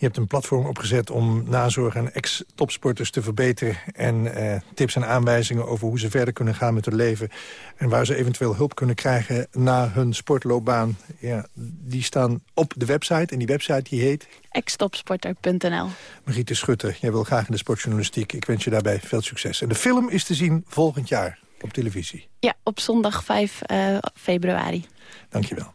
Je hebt een platform opgezet om nazorg aan ex-topsporters te verbeteren... en uh, tips en aanwijzingen over hoe ze verder kunnen gaan met hun leven... en waar ze eventueel hulp kunnen krijgen na hun sportloopbaan. Ja, die staan op de website en die website die heet... Ex-topsporter.nl Mariette Schutter, jij wil graag in de sportjournalistiek. Ik wens je daarbij veel succes. En de film is te zien volgend jaar op televisie. Ja, op zondag 5 uh, februari. Dankjewel.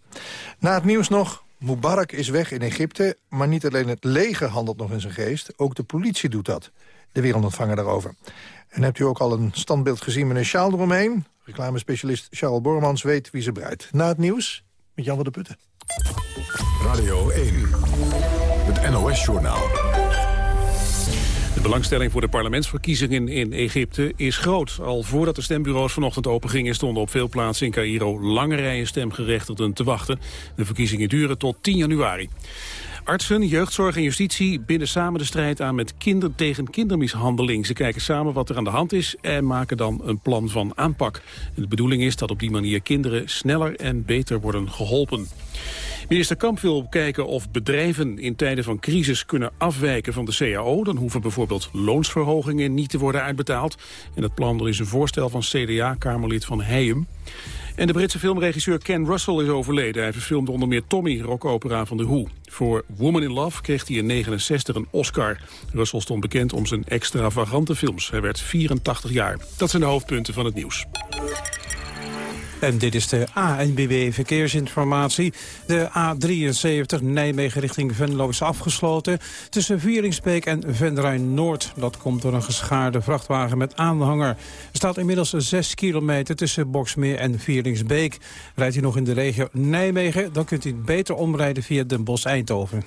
Na het nieuws nog... Mubarak is weg in Egypte, maar niet alleen het leger handelt nog in zijn geest. Ook de politie doet dat. De wereldontvanger daarover. En hebt u ook al een standbeeld gezien met een sjaal eromheen? Reclamespecialist Charles Bormans weet wie ze bruidt. Na het nieuws met Jan van der Putten. Radio 1, het NOS-journaal. De belangstelling voor de parlementsverkiezingen in Egypte is groot. Al voordat de stembureaus vanochtend opengingen stonden op veel plaatsen in Cairo lange rijen stemgerechtigden te wachten. De verkiezingen duren tot 10 januari. Artsen, jeugdzorg en justitie binden samen de strijd aan met kinder tegen kindermishandeling. Ze kijken samen wat er aan de hand is en maken dan een plan van aanpak. De bedoeling is dat op die manier kinderen sneller en beter worden geholpen. Minister Kamp wil kijken of bedrijven in tijden van crisis kunnen afwijken van de CAO. Dan hoeven bijvoorbeeld loonsverhogingen niet te worden uitbetaald. En dat plan is een voorstel van CDA-kamerlid van Heijem. En de Britse filmregisseur Ken Russell is overleden. Hij verfilmde onder meer Tommy, rockopera van The Who. Voor Woman in Love kreeg hij in 69 een Oscar. Russell stond bekend om zijn extravagante films. Hij werd 84 jaar. Dat zijn de hoofdpunten van het nieuws. En dit is de ANBB Verkeersinformatie. De A73 Nijmegen richting Venlo is afgesloten. Tussen Vieringsbeek en Venray Noord. Dat komt door een geschaarde vrachtwagen met aanhanger. Er staat inmiddels 6 kilometer tussen Boksmeer en Vieringsbeek. Rijdt u nog in de regio Nijmegen, dan kunt u beter omrijden via Den Bosch-Eindhoven.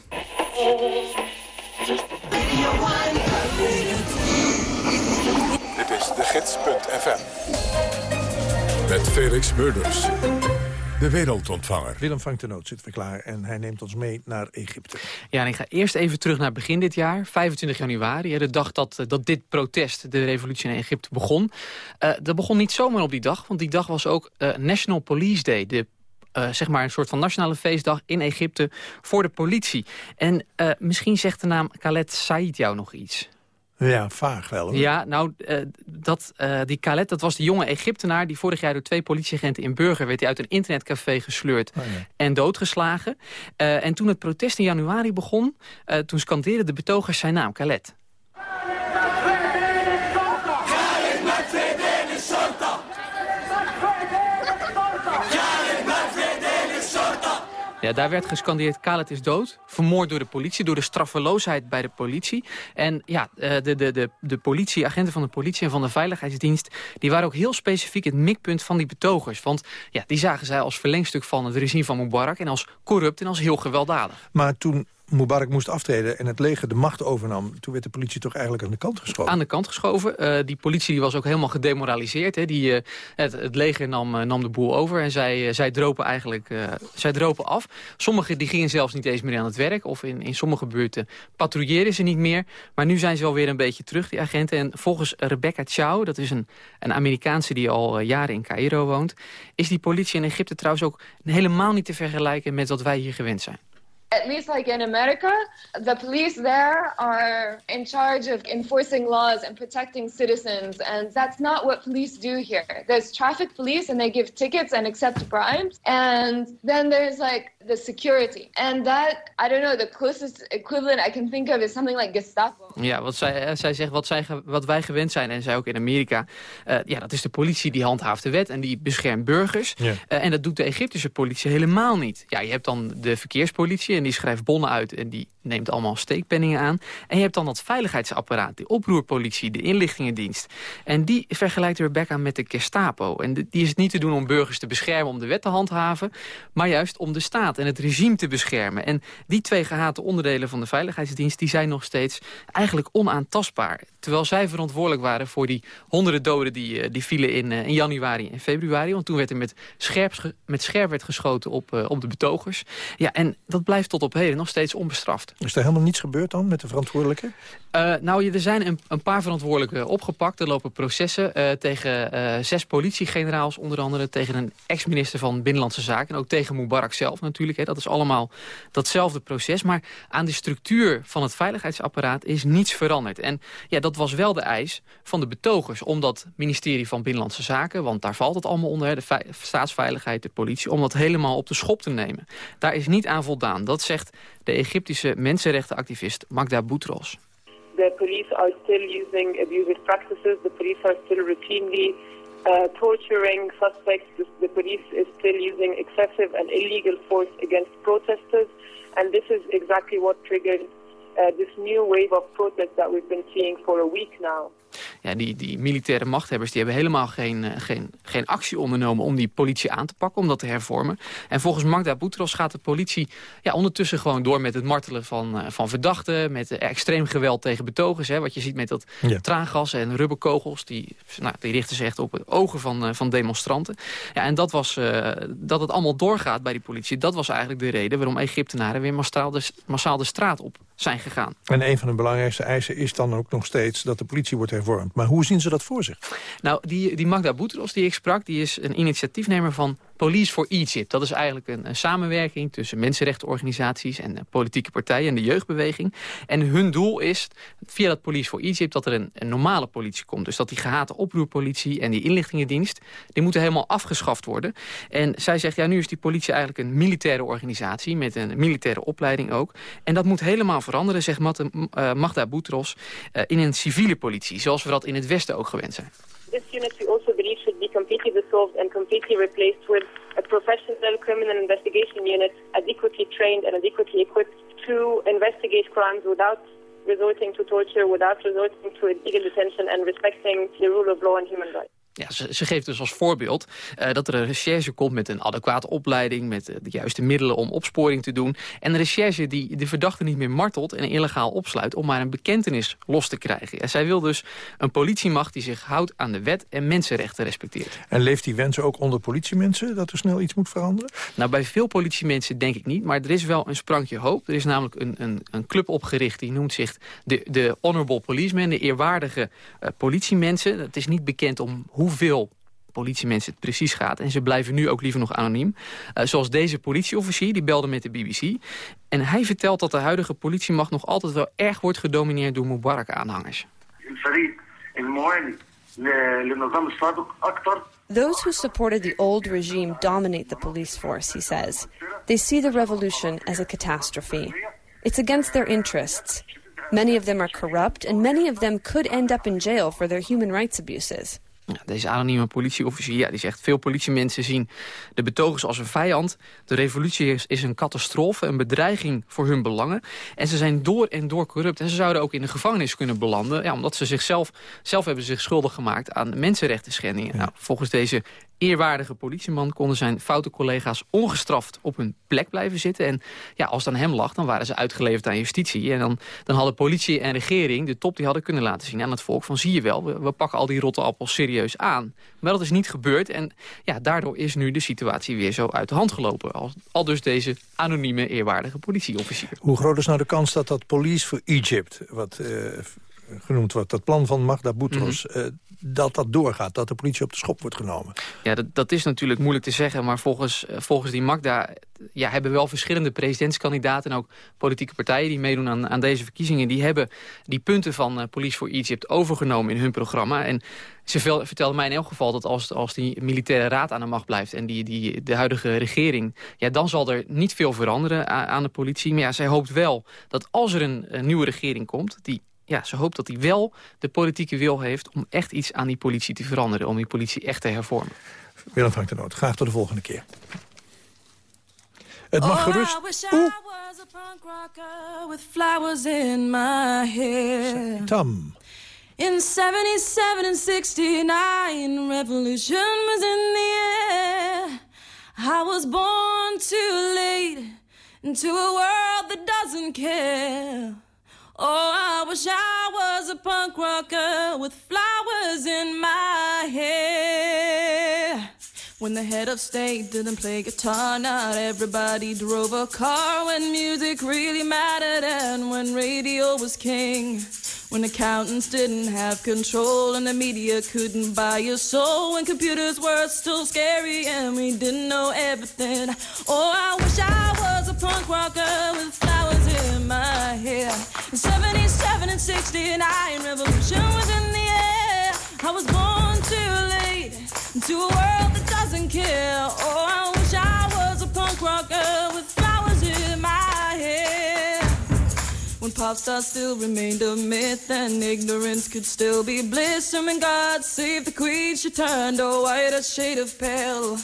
Dit is de gids.fm. Met Felix Murders. De wereldontvanger. Willem vangt de nood zitten we klaar en hij neemt ons mee naar Egypte. Ja, en ik ga eerst even terug naar begin dit jaar, 25 januari. De dag dat, dat dit protest, de revolutie in Egypte, begon. Uh, dat begon niet zomaar op die dag, want die dag was ook uh, National Police Day. De uh, zeg maar een soort van nationale feestdag in Egypte voor de politie. En misschien zegt de naam Khaled Said jou nog iets. Ja, vaag wel. Hoor. Ja, nou, uh, dat, uh, die Khaled, dat was de jonge Egyptenaar... die vorig jaar door twee politieagenten in Burger... werd hij uit een internetcafé gesleurd oh, ja. en doodgeslagen. Uh, en toen het protest in januari begon... toen scandeerden de betogers zijn naam, Khaled. Ja, daar werd gescandeerd, Khaled is dood. Vermoord door de politie, door de straffeloosheid bij de politie. En ja, eh, de, de, de, de politieagenten van de politie en van de veiligheidsdienst... die waren ook heel specifiek het mikpunt van die betogers. Want ja, die zagen zij als verlengstuk van het regime van Mubarak... en als corrupt en als heel gewelddadig. Maar toen Mubarak moest aftreden en het leger de macht overnam... toen werd de politie toch eigenlijk aan de kant geschoven? Aan de kant geschoven. Uh, die politie die was ook helemaal gedemoraliseerd. Hè. Die, uh, het, leger nam, uh, nam de boel over en zij, zij dropen eigenlijk zij dropen af. Sommigen die gingen zelfs niet eens meer aan het werk... of in, in sommige buurten patrouilleerden ze niet meer. Maar nu zijn ze alweer een beetje terug, die agenten. En volgens Rebecca Chow, dat is een, een Amerikaanse die al jaren in Cairo woont... is die politie in Egypte trouwens ook helemaal niet te vergelijken... met wat wij hier gewend zijn. At least like in America, the police there are in charge of enforcing laws and protecting citizens. And that's not what police do here. There's traffic police and they give tickets and accept bribes. And then there's like the security. And that, I don't know, the closest equivalent I can think of is something like Gestapo. Ja, wat zij, eh, zij zegt wat, zij, wat wij gewend zijn, en zij ook in Amerika... Uh, ja, dat is de politie die handhaaft de wet en die beschermt burgers. Ja. Uh, en dat doet de Egyptische politie helemaal niet. Ja, je hebt dan de verkeerspolitie en die schrijft bonnen uit... en die neemt allemaal steekpenningen aan. En je hebt dan dat veiligheidsapparaat, de oproerpolitie, de inlichtingendienst. En die vergelijkt Rebecca met de Gestapo. En die is het niet te doen om burgers te beschermen, om de wet te handhaven... maar juist om de staat en het regime te beschermen. En die twee gehate onderdelen van de veiligheidsdienst... die zijn nog steeds eigenlijk onaantastbaar. Terwijl zij verantwoordelijk waren voor die honderden doden... die, eh, die vielen in, eh, in januari en februari. Want toen werd er met scherp, met scherp werd geschoten op, uh, op de betogers. Ja, en dat blijft tot op heden nog steeds onbestraft. Is er helemaal niets gebeurd dan met de verantwoordelijken? Uh, nou, er zijn een, een, paar verantwoordelijken opgepakt. Er lopen processen uh, tegen uh, zes politiegeneraals onder andere. Tegen een ex-minister van Binnenlandse Zaken. En ook tegen Mubarak zelf natuurlijk. Hè. Dat is allemaal datzelfde proces. Maar aan de structuur van het veiligheidsapparaat is niets veranderd. En ja, dat was wel de eis van de betogers. Om dat ministerie van Binnenlandse Zaken, want daar valt het allemaal onder. Hè, de staatsveiligheid, de politie. Om dat helemaal op de schop te nemen. Daar is niet aan voldaan. Dat zegt de Egyptische mensenrechtenactivist Magda Boutros. The police are still using abusive practices. The police are still routinely uh, torturing suspects. The, police is still using excessive and illegal force against protesters. And this is exactly what triggered this new wave of protests that we've been seeing for a week now ja, die, die militaire machthebbers die hebben helemaal geen, uh, geen, geen actie ondernomen om die politie aan te pakken, om dat te hervormen. En volgens Magda Boutros gaat de politie ja, ondertussen gewoon door met het martelen van, uh, van verdachten, met extreem geweld tegen betogers. Hè, wat je ziet met dat ja. traangas en rubberkogels, die, nou, die richten zich echt op het ogen van, van demonstranten. Ja, en dat, was, dat het allemaal doorgaat bij die politie, dat was eigenlijk de reden waarom Egyptenaren weer massaal de, massaal de straat op zijn gegaan. En een van de belangrijkste eisen is dan ook nog steeds dat de politie wordt hervormd. Maar hoe zien ze dat voor zich? Nou, die, die Magda Boutros die ik sprak, die is een initiatiefnemer van Police for Egypt. Dat is eigenlijk een, samenwerking tussen mensenrechtenorganisaties en politieke partijen en de jeugdbeweging. En hun doel is, via dat Police for Egypt, dat er een, normale politie komt. Dus dat die gehate oproerpolitie en die inlichtingendienst, die moeten helemaal afgeschaft worden. En zij zegt, ja, nu is die politie eigenlijk een militaire organisatie met een militaire opleiding ook. En dat moet helemaal veranderen, zegt uh, Magda Boutros, uh, in een civiele politie, zoals we dat in het Westen ook gewend zijn. This unit also believe should be completely dissolved and completely replaced with a professional criminal investigation unit adequately trained and adequately equipped to investigate crimes without resorting to torture, without resorting to illegal detention and respecting the rule of law and human rights. Ja, ze, ze, geeft dus als voorbeeld uh, dat er een recherche komt met een adequate opleiding... met uh, de juiste middelen om opsporing te doen. En een recherche die de verdachte niet meer martelt en illegaal opsluit... om maar een bekentenis los te krijgen. En zij wil dus een politiemacht die zich houdt aan de wet en mensenrechten respecteert. En leeft die wens ook onder politiemensen, dat er snel iets moet veranderen? Nou, bij veel politiemensen denk ik niet, maar er is wel een sprankje hoop. Er is namelijk een, een, een club opgericht die noemt zich de, de Honorable Policemen... de eerwaardige uh, politiemensen. Het is niet bekend om hoe hoeveel politiemensen het precies gaat. En ze blijven nu ook liever nog anoniem. Uh, zoals deze politieofficier, die belde met de BBC. En hij vertelt dat de huidige politiemacht nog altijd wel erg wordt gedomineerd door Mubarak-aanhangers. Those who supported the old regime dominate the police force, he says. They see the revolution as a catastrophe. It's against their interests. Many of them are corrupt, and many of them could end up in jail for their human rights abuses. Ja, deze anonieme politieofficier ja, die zegt... veel politiemensen zien de betogers als een vijand. De revolutie is, is een catastrofe, een bedreiging voor hun belangen. En ze zijn door en door corrupt. En ze zouden ook in de gevangenis kunnen belanden... Ja, omdat ze zichzelf zelf hebben zich schuldig gemaakt aan mensenrechten schendingen. Nou, volgens deze eerwaardige politieman konden zijn foute collega's ongestraft op hun plek blijven zitten. En ja, als het aan hem lag, dan waren ze uitgeleverd aan justitie. En dan, dan hadden politie en regering, de top, die hadden kunnen laten zien aan het volk van zie je wel, we, we pakken al die rotte appels serieus aan. Maar dat is niet gebeurd en ja, daardoor is nu de situatie weer zo uit de hand gelopen. Al, al dus deze anonieme eerwaardige politieofficier. Hoe groot is nou de kans dat dat Police for Egypt... wat eh, genoemd wordt, dat plan van Magda Boutros... Mhm. eh, dat dat doorgaat, dat de politie op de schop wordt genomen? Ja, dat, dat is natuurlijk moeilijk te zeggen. Maar volgens, eh, volgens die Magda ja, hebben wel verschillende presidentskandidaten... en ook politieke partijen die meedoen aan, aan deze verkiezingen... die hebben die punten van eh, Police for Egypt overgenomen in hun programma. En ze vertelde mij in elk geval dat als, als die militaire raad aan de macht blijft... en die, die, de huidige regering, ja, dan zal er niet veel veranderen aan, aan de politie. Maar ja, zij hoopt wel dat als er een, een nieuwe regering komt... die ja, ze hoopt dat hij wel de politieke wil heeft om echt iets aan die politie te veranderen. Om die politie echt te hervormen. Willem Frank de Noot, graag tot de volgende keer. Het mag gerust... Oeh. Tam. In 77 and 69, revolution was in the air. I was born too late into a world that doesn't care. Oh, I wish I was a punk rocker with flowers in my hair. When the head of state didn't play guitar, not everybody drove a car. When music really mattered and when radio was king. When accountants didn't have control and the media couldn't buy your soul. When computers were still scary and we didn't know everything. Oh, I wish I was a punk rocker with In 77 and 69, revolution was in the air. I was born too late into a world that doesn't care. Oh, I wish I was a punk rocker with flowers in my hair. When pop stars still remained a myth and ignorance could still be bliss. And when God save the queen, she turned a whiter shade of pale.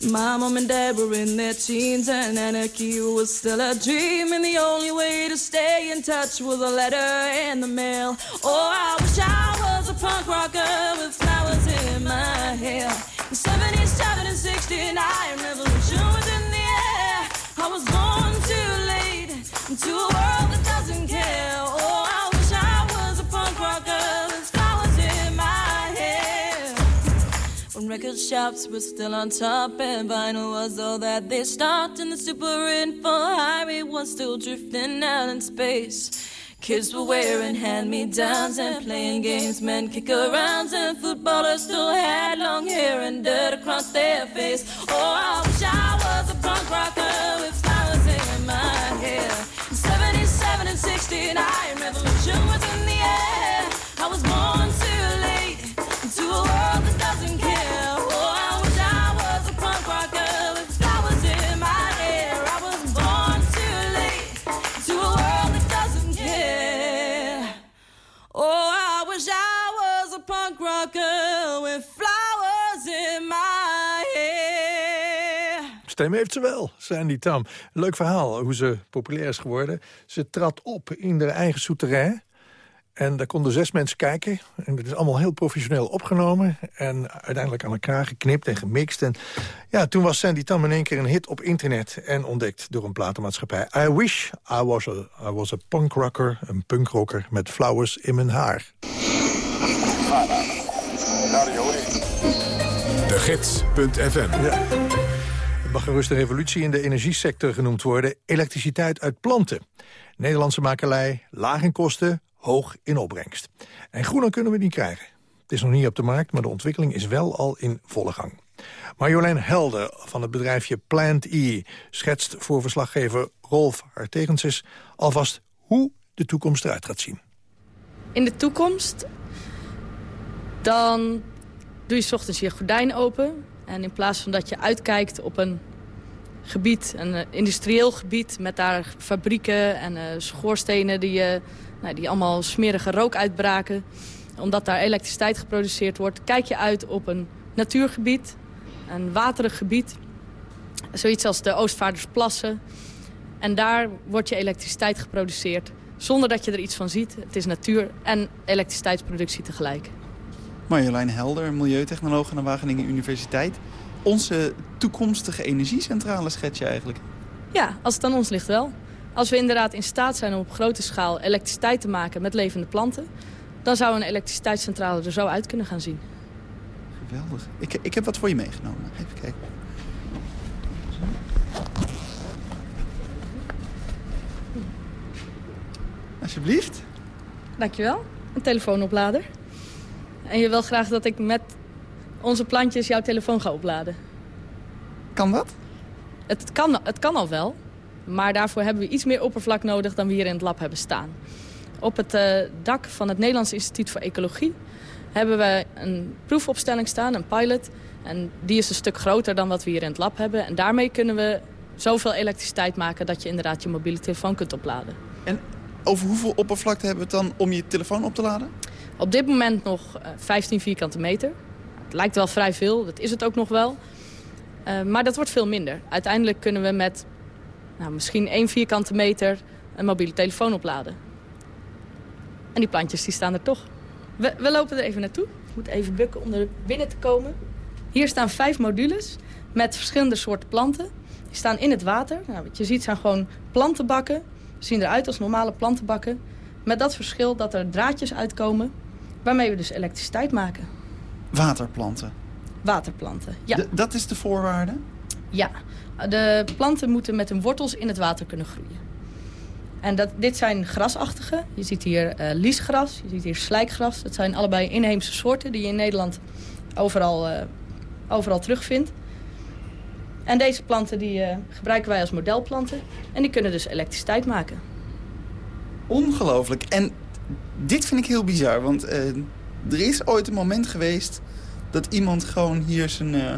My mom and dad were in their teens and anarchy was still a dream. And the only way to stay in touch was a letter in the mail. Oh, I wish I was a punk rocker with flowers in my hair. In 77 and 69, revolution record shops were still on top and vinyl was all that they stopped, and the super info highway was still drifting out in space. Kids were wearing hand-me-downs and playing games, men kick-arounds, and footballers still had long hair and dirt across their face. Oh, I wish I was a punk rocker with flowers in my hair. 77 and 69, revolution was in Stem heeft ze wel, Sandy Tam. Leuk verhaal hoe ze populair is geworden. Ze trad op in haar eigen souterrain. En daar konden zes mensen kijken. En het is allemaal heel professioneel opgenomen. En uiteindelijk aan elkaar geknipt en gemixt. En ja, toen was Sandy Tam in één keer een hit op internet. En ontdekt door een platenmaatschappij. I wish I was a, I was a punk rocker, een punkrocker met flowers in mijn haar. De Gids.fm Het mag gerust een revolutie in de energiesector genoemd worden. Elektriciteit uit planten. Nederlandse makelij, laag in kosten, hoog in opbrengst. En groener kunnen we niet krijgen. Het is nog niet op de markt, maar de ontwikkeling is wel al in volle gang. Marjolein Helder van het bedrijfje Plant E schetst voor verslaggever Rolf Hartegenses alvast hoe de toekomst eruit gaat zien. In de toekomst Dan doe je 's ochtends je gordijn open. En in plaats van dat je uitkijkt op een gebied, een eh, industrieel gebied... met daar fabrieken en uh, schoorstenen die, uh, nou, die allemaal smerige rook uitbraken... omdat daar elektriciteit geproduceerd wordt... kijk je uit op een natuurgebied, een waterig gebied... zoiets als de Oostvaardersplassen. En daar wordt je elektriciteit geproduceerd zonder dat je er iets van ziet. Het is natuur en elektriciteitsproductie tegelijk. Marjolein Helder, milieutechnoloog aan de Wageningen Universiteit. Onze toekomstige energiecentrale schets je eigenlijk? Ja, als het aan ons ligt wel. Als we inderdaad in staat zijn om op grote schaal elektriciteit te maken met levende planten... dan zou een elektriciteitscentrale er zo uit kunnen gaan zien. Geweldig. Ik, ik heb wat voor je meegenomen. Even kijken. Alsjeblieft. Dankjewel. Een telefoonoplader. En je wil graag dat ik met onze plantjes jouw telefoon ga opladen. Kan dat? Het kan, het kan al wel. Maar daarvoor hebben we iets meer oppervlak nodig dan we hier in het lab hebben staan. Op het uh, dak van het Nederlands Instituut voor Ecologie hebben we een proefopstelling staan, een pilot. En die is een stuk groter dan wat we hier in het lab hebben. En daarmee kunnen we zoveel elektriciteit maken dat je inderdaad je mobiele telefoon kunt opladen. En over hoeveel oppervlakte hebben we het dan om je telefoon op te laden? Op dit moment nog 15 vierkante meter. Het lijkt wel vrij veel, dat is het ook nog wel. Uh, maar dat wordt veel minder. Uiteindelijk kunnen we met nou, misschien 1 vierkante meter een mobiele telefoon opladen. En die plantjes die staan er toch. We, we lopen er even naartoe. Ik moet even bukken om er binnen te komen. Hier staan vijf modules met verschillende soorten planten. Die staan in het water. Nou, wat je ziet zijn gewoon plantenbakken zien eruit als normale plantenbakken. Met dat verschil dat er draadjes uitkomen waarmee we dus elektriciteit maken. Waterplanten? Waterplanten, ja. dat is de voorwaarde? Ja. De planten moeten met hun wortels in het water kunnen groeien. En dat, dit zijn grasachtige. Je ziet hier uh, liesgras, je ziet hier slijkgras. Dat zijn allebei inheemse soorten die je in Nederland overal, uh, overal terugvindt. En deze planten die, uh, gebruiken wij als modelplanten. En die kunnen dus elektriciteit maken. Ongelooflijk. En dit vind ik heel bizar. Want uh, er is ooit een moment geweest... dat iemand gewoon hier zijn, uh,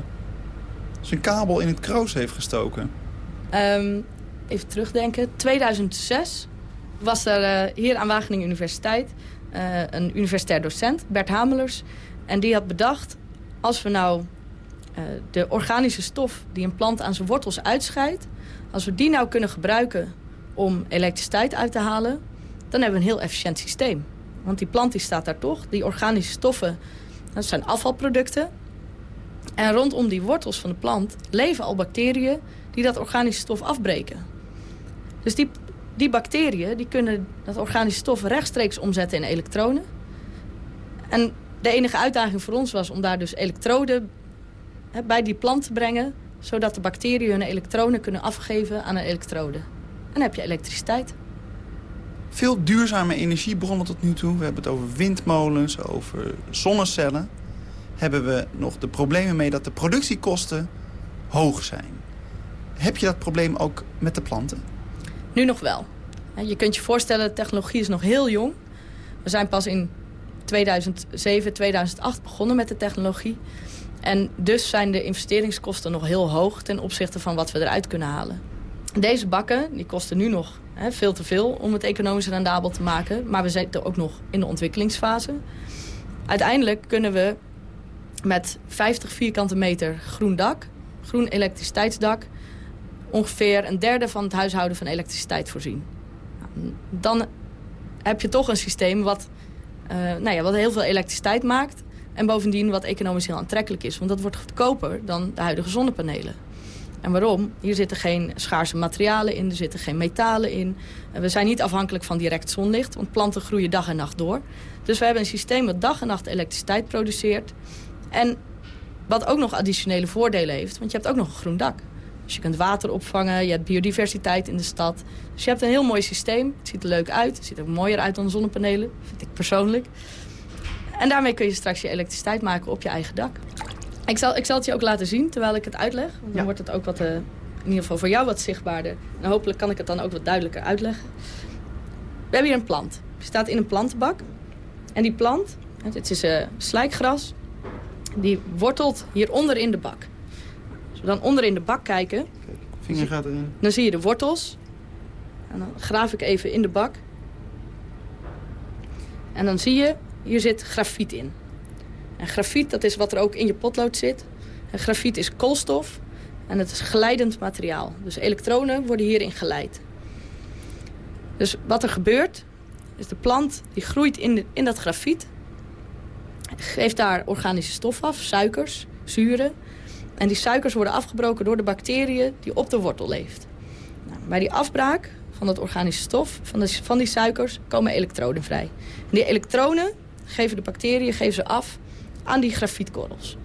zijn kabel in het kroos heeft gestoken. Um, even terugdenken. 2006 was er hier aan Wageningen Universiteit... een universitair docent, Bert Hamelers. En die had bedacht... als we nou de organische stof die een plant aan zijn wortels uitscheidt... als we die nou kunnen gebruiken om elektriciteit uit te halen... dan hebben we een heel efficiënt systeem. Want die plant die staat daar toch. Die organische stoffen, dat zijn afvalproducten. En rondom die wortels van de plant leven al bacteriën... die dat organische stof afbreken. Dus die, die bacteriën die kunnen dat organische stof rechtstreeks omzetten in elektronen. En de enige uitdaging voor ons was om daar dus elektroden bij die plant te brengen... zodat de bacteriën hun elektronen kunnen afgeven aan een elektrode. En dan heb je elektriciteit. Veel duurzame energiebronnen tot nu toe. We hebben het over windmolens, over zonnecellen. Hebben we nog de problemen mee dat de productiekosten hoog zijn. Heb je dat probleem ook met de planten? Nu nog wel. Je kunt je voorstellen, de technologie is nog heel jong. We zijn pas in 2007, 2008 begonnen met de technologie. En dus zijn de investeringskosten nog heel hoog ten opzichte van wat we eruit kunnen halen. Deze bakken die kosten nu nog veel te veel om het economisch rendabel te maken. Maar we zitten ook nog in de ontwikkelingsfase. Uiteindelijk kunnen we met 50 vierkante meter groen dak, groen elektriciteitsdak... ongeveer een derde van het huishouden van elektriciteit voorzien. Dan heb je toch een systeem wat, uh, nou ja, wat heel veel elektriciteit maakt... En bovendien wat economisch heel aantrekkelijk is. Want dat wordt goedkoper dan de huidige zonnepanelen. En waarom? Hier zitten geen schaarse materialen in, er zitten geen metalen in. We zijn niet afhankelijk van direct zonlicht, want planten groeien dag en nacht door. Dus we hebben een systeem dat dag en nacht elektriciteit produceert. En wat ook nog additionele voordelen heeft, want je hebt ook nog een groen dak. Dus je kunt water opvangen, je hebt biodiversiteit in de stad. Dus je hebt een heel mooi systeem. Het ziet er leuk uit, het ziet er mooier uit dan zonnepanelen, vind ik persoonlijk. En daarmee kun je straks je elektriciteit maken op je eigen dak. Ik zal, ik zal het je ook laten zien terwijl ik het uitleg. Want dan wordt het ook wat, uh, in ieder geval voor jou wat zichtbaarder. En hopelijk kan ik het dan ook wat duidelijker uitleggen. We hebben hier een plant. Die staat in een plantenbak. En die plant Het is uh, slijkgras. Die wortelt hieronder in de bak. Als we dan onder in de bak kijken... Vinger gaat erin. Dan zie je de wortels. En dan graaf ik even in de bak. En dan zie je, hier zit grafiet in. En grafiet, dat is wat er ook in je potlood zit. En grafiet is koolstof en het is geleidend materiaal. Dus elektronen worden hierin geleid. Dus wat er gebeurt, is de plant die groeit in, in dat grafiet. Geeft daar organische stof af, suikers, zuren. En die suikers worden afgebroken door de bacteriën die op de wortel leeft. Nou, bij die afbraak van dat organische stof, van, de, van die suikers, komen elektronen vrij. Die elektronen geven de bacteriën geven ze af aan die grafietkorrels.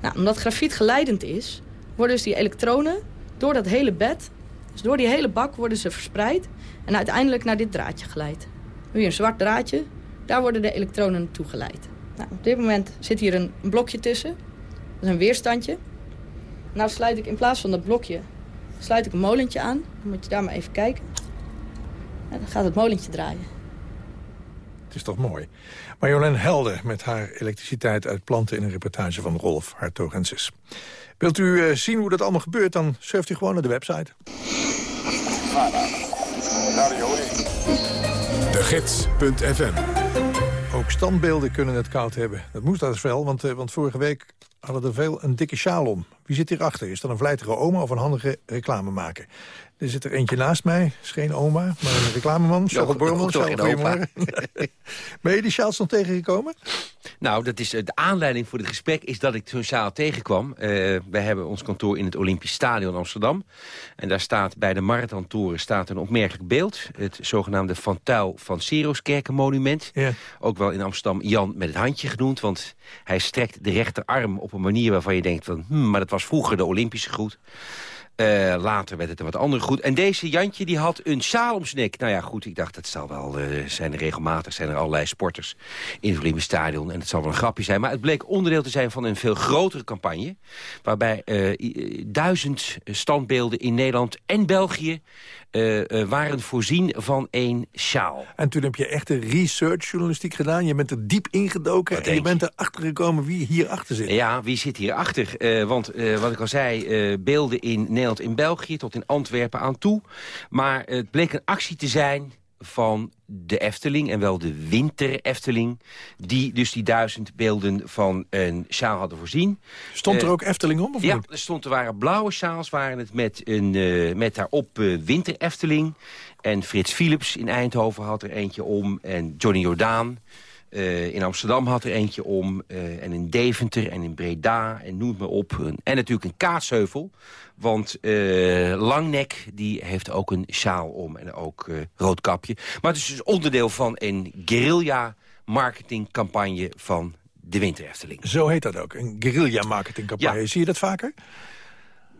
Nou, omdat grafiet geleidend is, worden dus die elektronen door dat hele bed, dus door die hele bak worden ze verspreid en uiteindelijk naar dit draadje geleid. Nu een zwart draadje, daar worden de elektronen naartoe geleid. Nou, op dit moment zit hier een, een blokje tussen, dat is een weerstandje. Nou sluit ik in plaats van dat blokje, sluit ik een molentje aan. Dan moet je daar maar even kijken. En dan gaat het molentje draaien. Het is toch mooi. Marjolein Helder met haar elektriciteit uit planten... in een reportage van Rolf Hartogensis. Wilt u uh, zien hoe dat allemaal gebeurt, dan surft u gewoon naar de website. De Gids.fm Ook standbeelden kunnen het koud hebben. Dat moest dat wel, want, uh, want vorige week hadden er veel een dikke sjaal om. Wie zit hierachter? Is dat een vlijtige oma of een handige reclamemaker? Er zit er eentje naast mij, is geen oma, maar een reclameman. Charles Bormel, goedemorgen. ben je die sjaal nog tegengekomen? Nou, dat is, eh, de aanleiding voor dit gesprek is dat ik zo'n sjaal tegenkwam. Uh, wij hebben ons kantoor in het Olympisch Stadion Amsterdam. En daar staat bij de Marathontoren staat een opmerkelijk beeld. Het zogenaamde Van Tuil van Seroskerken monument. Ja. Ook wel in Amsterdam Jan met het handje genoemd. Want hij strekt de rechterarm op een manier waarvan je denkt... van, hmm, maar dat was vroeger de Olympische groet. Uh, later werd het een wat andere goed. En deze Jantje die had een sjaal om zijn nek. Nou ja, goed, ik dacht, dat zal wel uh, zijn er regelmatig. zijn er allerlei sporters in het Olympisch Stadion. En het zal wel een grapje zijn. Maar het bleek onderdeel te zijn van een veel grotere campagne. Waarbij uh, duizend standbeelden in Nederland en België uh, waren voorzien van één sjaal. En toen heb je echte researchjournalistiek gedaan. Je bent er diep ingedoken en je, je bent erachter gekomen wie hierachter zit. Ja, wie zit hierachter? Uh, want wat ik al zei, beelden in Nederland en België... tot in Antwerpen aan toe. Maar het bleek een actie te zijn van de Efteling, en wel de winter Efteling... die dus die duizend beelden van een sjaal hadden voorzien. Stond er ook Efteling om? Of ja, er, stond, er waren blauwe sjaals, waren het met, een, uh, met daarop uh, winter Efteling. En Frits Philips in Eindhoven had er eentje om. En Johnny Jordaan uh, in Amsterdam had er eentje om. en in Deventer en in Breda en noem het maar op. En natuurlijk een kaatsheuvel want uh, Langnek die heeft ook een sjaal om en ook rood kapje. Maar het is dus onderdeel van een guerrilla marketingcampagne van de Winter Efteling. Zo heet dat ook, een guerrilla marketingcampagne. Ja. Zie je dat vaker?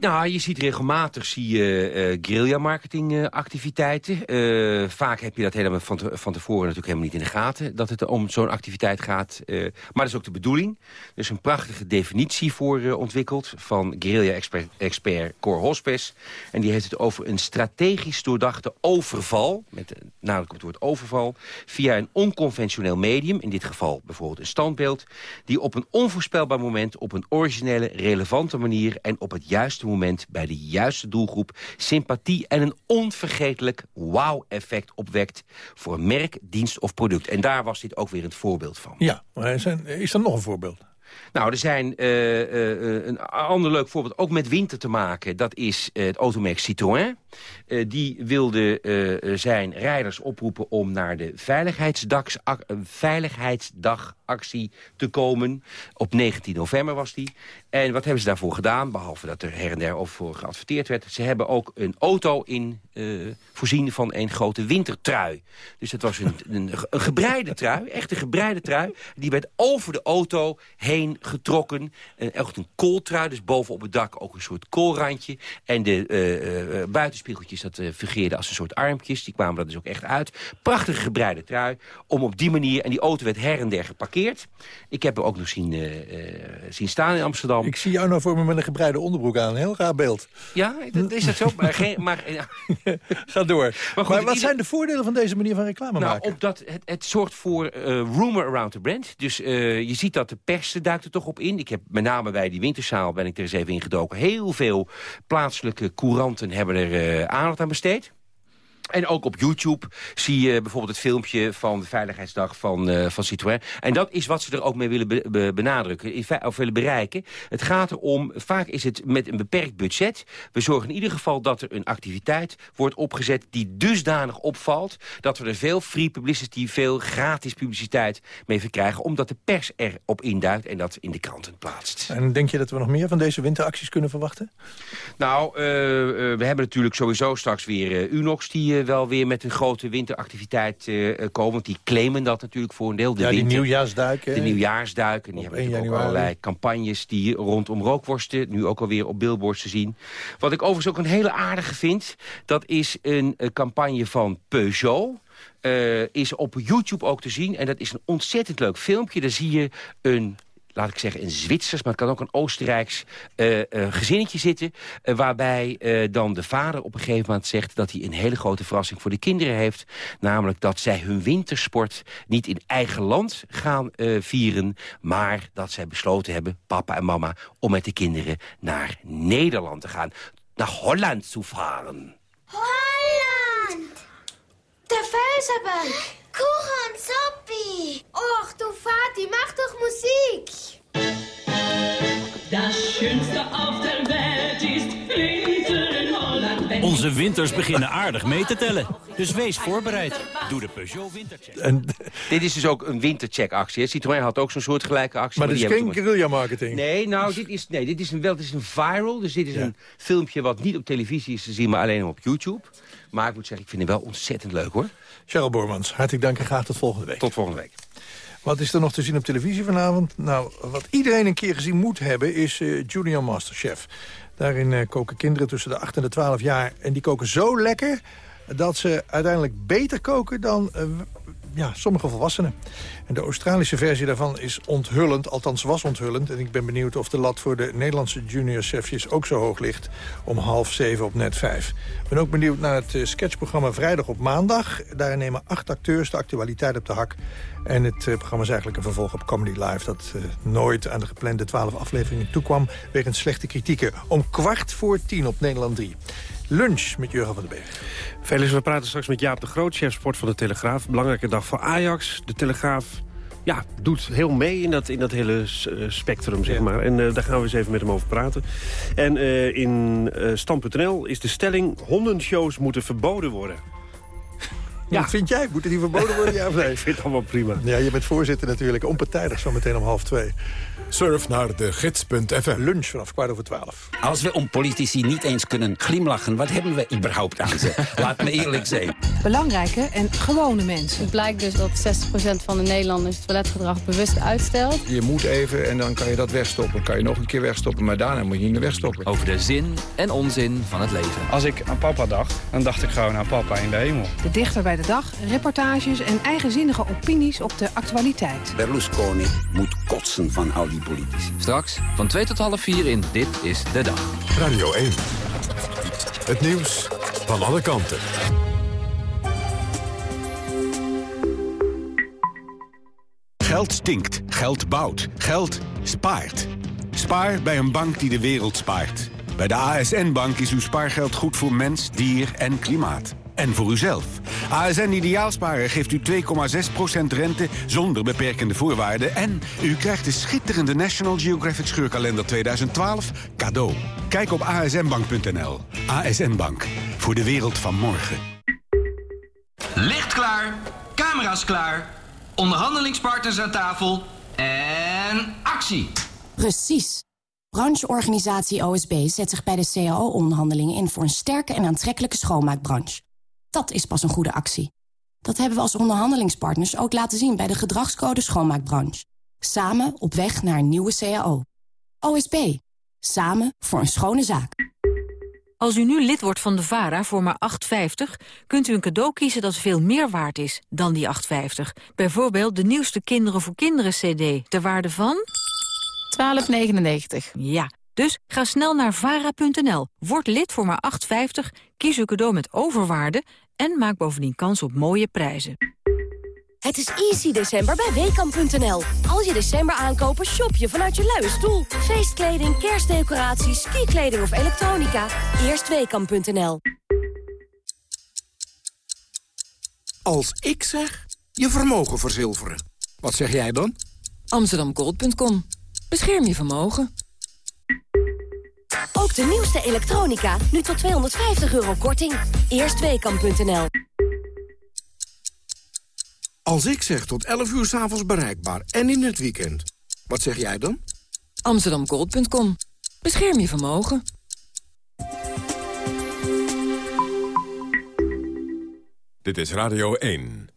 Nou, je ziet regelmatig zie je uh, guerrilla-marketing activiteiten. Uh, vaak heb je dat helemaal van, te, van tevoren natuurlijk helemaal niet in de gaten... dat het om zo'n activiteit gaat. Uh, maar dat is ook de bedoeling. Er is een prachtige definitie voor ontwikkeld... van guerrilla-expert Cor Hospes. En die heeft het over een strategisch doordachte overval... met namelijk het woord overval... via een onconventioneel medium, in dit geval bijvoorbeeld een standbeeld... die op een onvoorspelbaar moment op een originele, relevante manier... en op het juiste moment bij de juiste doelgroep... sympathie en een onvergetelijk wow-effect opwekt... voor merk, dienst of product. En daar was dit ook weer een voorbeeld van. Ja, maar is er, is er nog een voorbeeld? Nou, er zijn uh, uh, een ander leuk voorbeeld, ook met winter te maken. Dat is uh, het automerk Citroën. die wilde zijn rijders oproepen om naar de veiligheidsdagactie te komen. Op 19 november was die. En wat hebben ze daarvoor gedaan? Behalve dat er her en der over voor geadverteerd werd. Ze hebben ook een auto in voorzien van een grote wintertrui. Dus dat was een, een, gebreide trui, echt een gebreide trui. Die werd over de auto heen getrokken. Uh, echt een kooltrui, dus boven op het dak ook een soort koolrandje. En de uh, buitenspiegeltjes, dat fungeerde als een soort armpjes. Die kwamen er dus ook echt uit. Prachtige gebreide trui. Om op die manier, en die auto werd her en der geparkeerd. Ik heb er ook nog zien, zien staan in Amsterdam. Amsterdam. Ik zie jou nou voor me met een gebreide onderbroek aan. Heel raar beeld. Ja, dat is dat zo? Maar, geen, maar, [LAUGHS] ja. Ga door. Maar, goed, wat ieder- zijn de voordelen van deze manier van reclame Nou, maken? omdat het, het zorgt voor eh, rumor around the brand. Dus eh, je ziet dat de pers duikt er toch op in. Ik heb met name bij die winterzaal ben ik er eens even ingedoken. Heel veel plaatselijke couranten hebben er eh, aandacht aan besteed. En ook op YouTube zie je bijvoorbeeld het filmpje van de Veiligheidsdag van, eh, van Citroën. En dat is wat ze er ook mee willen be- be- benadrukken, of willen bereiken. Het gaat erom, vaak is het met een beperkt budget. We zorgen in ieder geval dat er een activiteit wordt opgezet die dusdanig opvalt... dat we er veel free publicity, veel gratis publiciteit mee verkrijgen... omdat de pers erop induikt en dat in de kranten plaatst. En denk je dat we nog meer van deze winteracties kunnen verwachten? Nou, eh, eh, we hebben natuurlijk sowieso straks weer Unox... die wel weer met een grote winteractiviteit eh, eh, komen. Want die claimen dat natuurlijk voor een deel. De ja, die nieuwjaarsduiken. De nieuwjaarsduiken. Die hebben 1 natuurlijk ook allerlei campagnes die rondom rookworsten... nu ook alweer op billboards te zien. Wat ik overigens ook een hele aardige vind... dat is een eh, campagne van Peugeot... is op YouTube ook te zien. En dat is een ontzettend leuk filmpje. Daar zie je een laat ik zeggen, een Zwitsers, maar het kan ook een Oostenrijks eh, eh, gezinnetje zitten. eh, waarbij dan de vader op een gegeven moment zegt dat hij een hele grote verrassing voor de kinderen heeft. Namelijk dat zij hun wintersport niet in eigen land gaan vieren. Maar dat zij besloten hebben, papa en mama, om met de kinderen naar Nederland te gaan. Naar Holland te varen. Holland! Der Felserberg! Kuchen, Soppi! Och, du Vati, mach doch Musik! Das Schönste auf der Welt ist Winter in Holland. Onze winters beginnen aardig mee te tellen. Dus wees voorbereid. Doe de Peugeot Wintercheck. En, Dit is dus ook een wintercheck-actie. hè. Citroën had ook zo'n soortgelijke actie. maar dit die is geen guerrilla marketing. Nee, nou, dit is, nee, dit is een, wel, dit is een viral. Dus dit is Ja. een filmpje wat niet op televisie is te zien, maar alleen op YouTube. Maar ik moet zeggen, ik vind het wel ontzettend leuk, hoor. Cheryl Bormans, hartelijk dank en graag tot volgende week. Tot volgende week. Wat is er nog te zien op televisie vanavond? Nou, wat iedereen een keer gezien moet hebben is eh Junior Masterchef. Daarin eh, koken kinderen tussen de 8 en de 12 jaar. En die koken zo lekker dat ze uiteindelijk beter koken dan eh, ja, sommige volwassenen. En de Australische versie daarvan is onthullend, althans was onthullend. En ik ben benieuwd of de lat voor de Nederlandse junior chefjes ook zo hoog ligt. Om half zeven op net vijf. Ik ben ook benieuwd naar het eh, sketchprogramma Vrijdag op Maandag. Daar nemen acht acteurs de actualiteit op de hak. En het eh, programma is eigenlijk een vervolg op Comedy Live... dat eh, nooit aan de geplande twaalf afleveringen toekwam... wegens slechte kritieken. Om kwart voor tien op Nederland 3. Lunch met Jurgen van den Berg. Felix, we praten straks met Jaap de Groot, chef sport van de Telegraaf. Belangrijke dag voor Ajax. De Telegraaf ja, doet heel mee in dat, in dat hele eh, spectrum, zeg maar. En eh, daar gaan we eens even met hem over praten. En eh, in eh Stand.nl is de stelling... hondenshows moeten verboden worden. Ja. Wat vind jij? Moeten die verboden worden, ja of nee? [LAUGHS] Ik vind het allemaal prima. Ja, je bent voorzitter natuurlijk. Onpartijdig zo meteen om half twee. Surf naar de gids.fm. Lunch vanaf kwart over twaalf. Als we om politici niet eens kunnen glimlachen... wat hebben we überhaupt aan ze? [LAUGHS] Laat me eerlijk zijn. Belangrijke en gewone mensen. Het blijkt dus dat 60% van de Nederlanders het toiletgedrag bewust uitstelt. Je moet even en dan kan je dat wegstoppen. Kan je nog een keer wegstoppen, maar daarna moet je niet meer wegstoppen. Over de zin en onzin van het leven. Als ik aan papa dacht, dan dacht ik gewoon aan papa in de hemel. De dichter bij de dag, reportages en eigenzinnige opinies op de actualiteit. Berlusconi moet kotsen van al die politici. Straks van 2 tot half 4 in Dit is de Dag. Radio 1. Het nieuws van alle kanten. Geld stinkt, geld bouwt, geld spaart. Spaar bij een bank die de wereld spaart. Bij de ASN-bank is uw spaargeld goed voor mens, dier en klimaat. En voor uzelf. ASN Ideaalsparen geeft u 2,6% rente zonder beperkende voorwaarden... en u krijgt de schitterende National Geographic Scheurkalender 2012 cadeau. Kijk op asnbank.nl. ASN Bank. Voor de wereld van morgen. Licht klaar, camera's klaar, onderhandelingspartners aan tafel en actie. Precies. Brancheorganisatie OSB zet zich bij de CAO-onderhandelingen in... voor een sterke en aantrekkelijke schoonmaakbranche. Dat is pas een goede actie. Dat hebben we als onderhandelingspartners ook laten zien... bij de gedragscode schoonmaakbranche. Samen op weg naar een nieuwe CAO. OSB. Samen voor een schone zaak. Als u nu lid wordt van de VARA voor maar 8,50... kunt u een cadeau kiezen dat veel meer waard is dan die 8,50. Bijvoorbeeld de nieuwste Kinderen voor Kinderen CD... ter waarde van... 12,99. Ja, dus ga snel naar vara.nl, word lid voor maar 8,50, kies een cadeau met overwaarde... en maak bovendien kans op mooie prijzen. Het is easy december bij Weekamp.nl. Als je december aankopen, shop je vanuit je luie stoel. Feestkleding, kerstdecoraties, skikleding of elektronica. Eerst Weekamp.nl. Als ik zeg, je vermogen verzilveren. Wat zeg jij dan? Amsterdamgold.com. Bescherm je vermogen. Ook de nieuwste elektronica, nu tot 250 euro korting. Eerst Weekamp.nl. Als ik zeg tot 11 uur s'avonds bereikbaar en in het weekend. Wat zeg jij dan? Amsterdamgold.com. Bescherm je vermogen. Dit is Radio 1.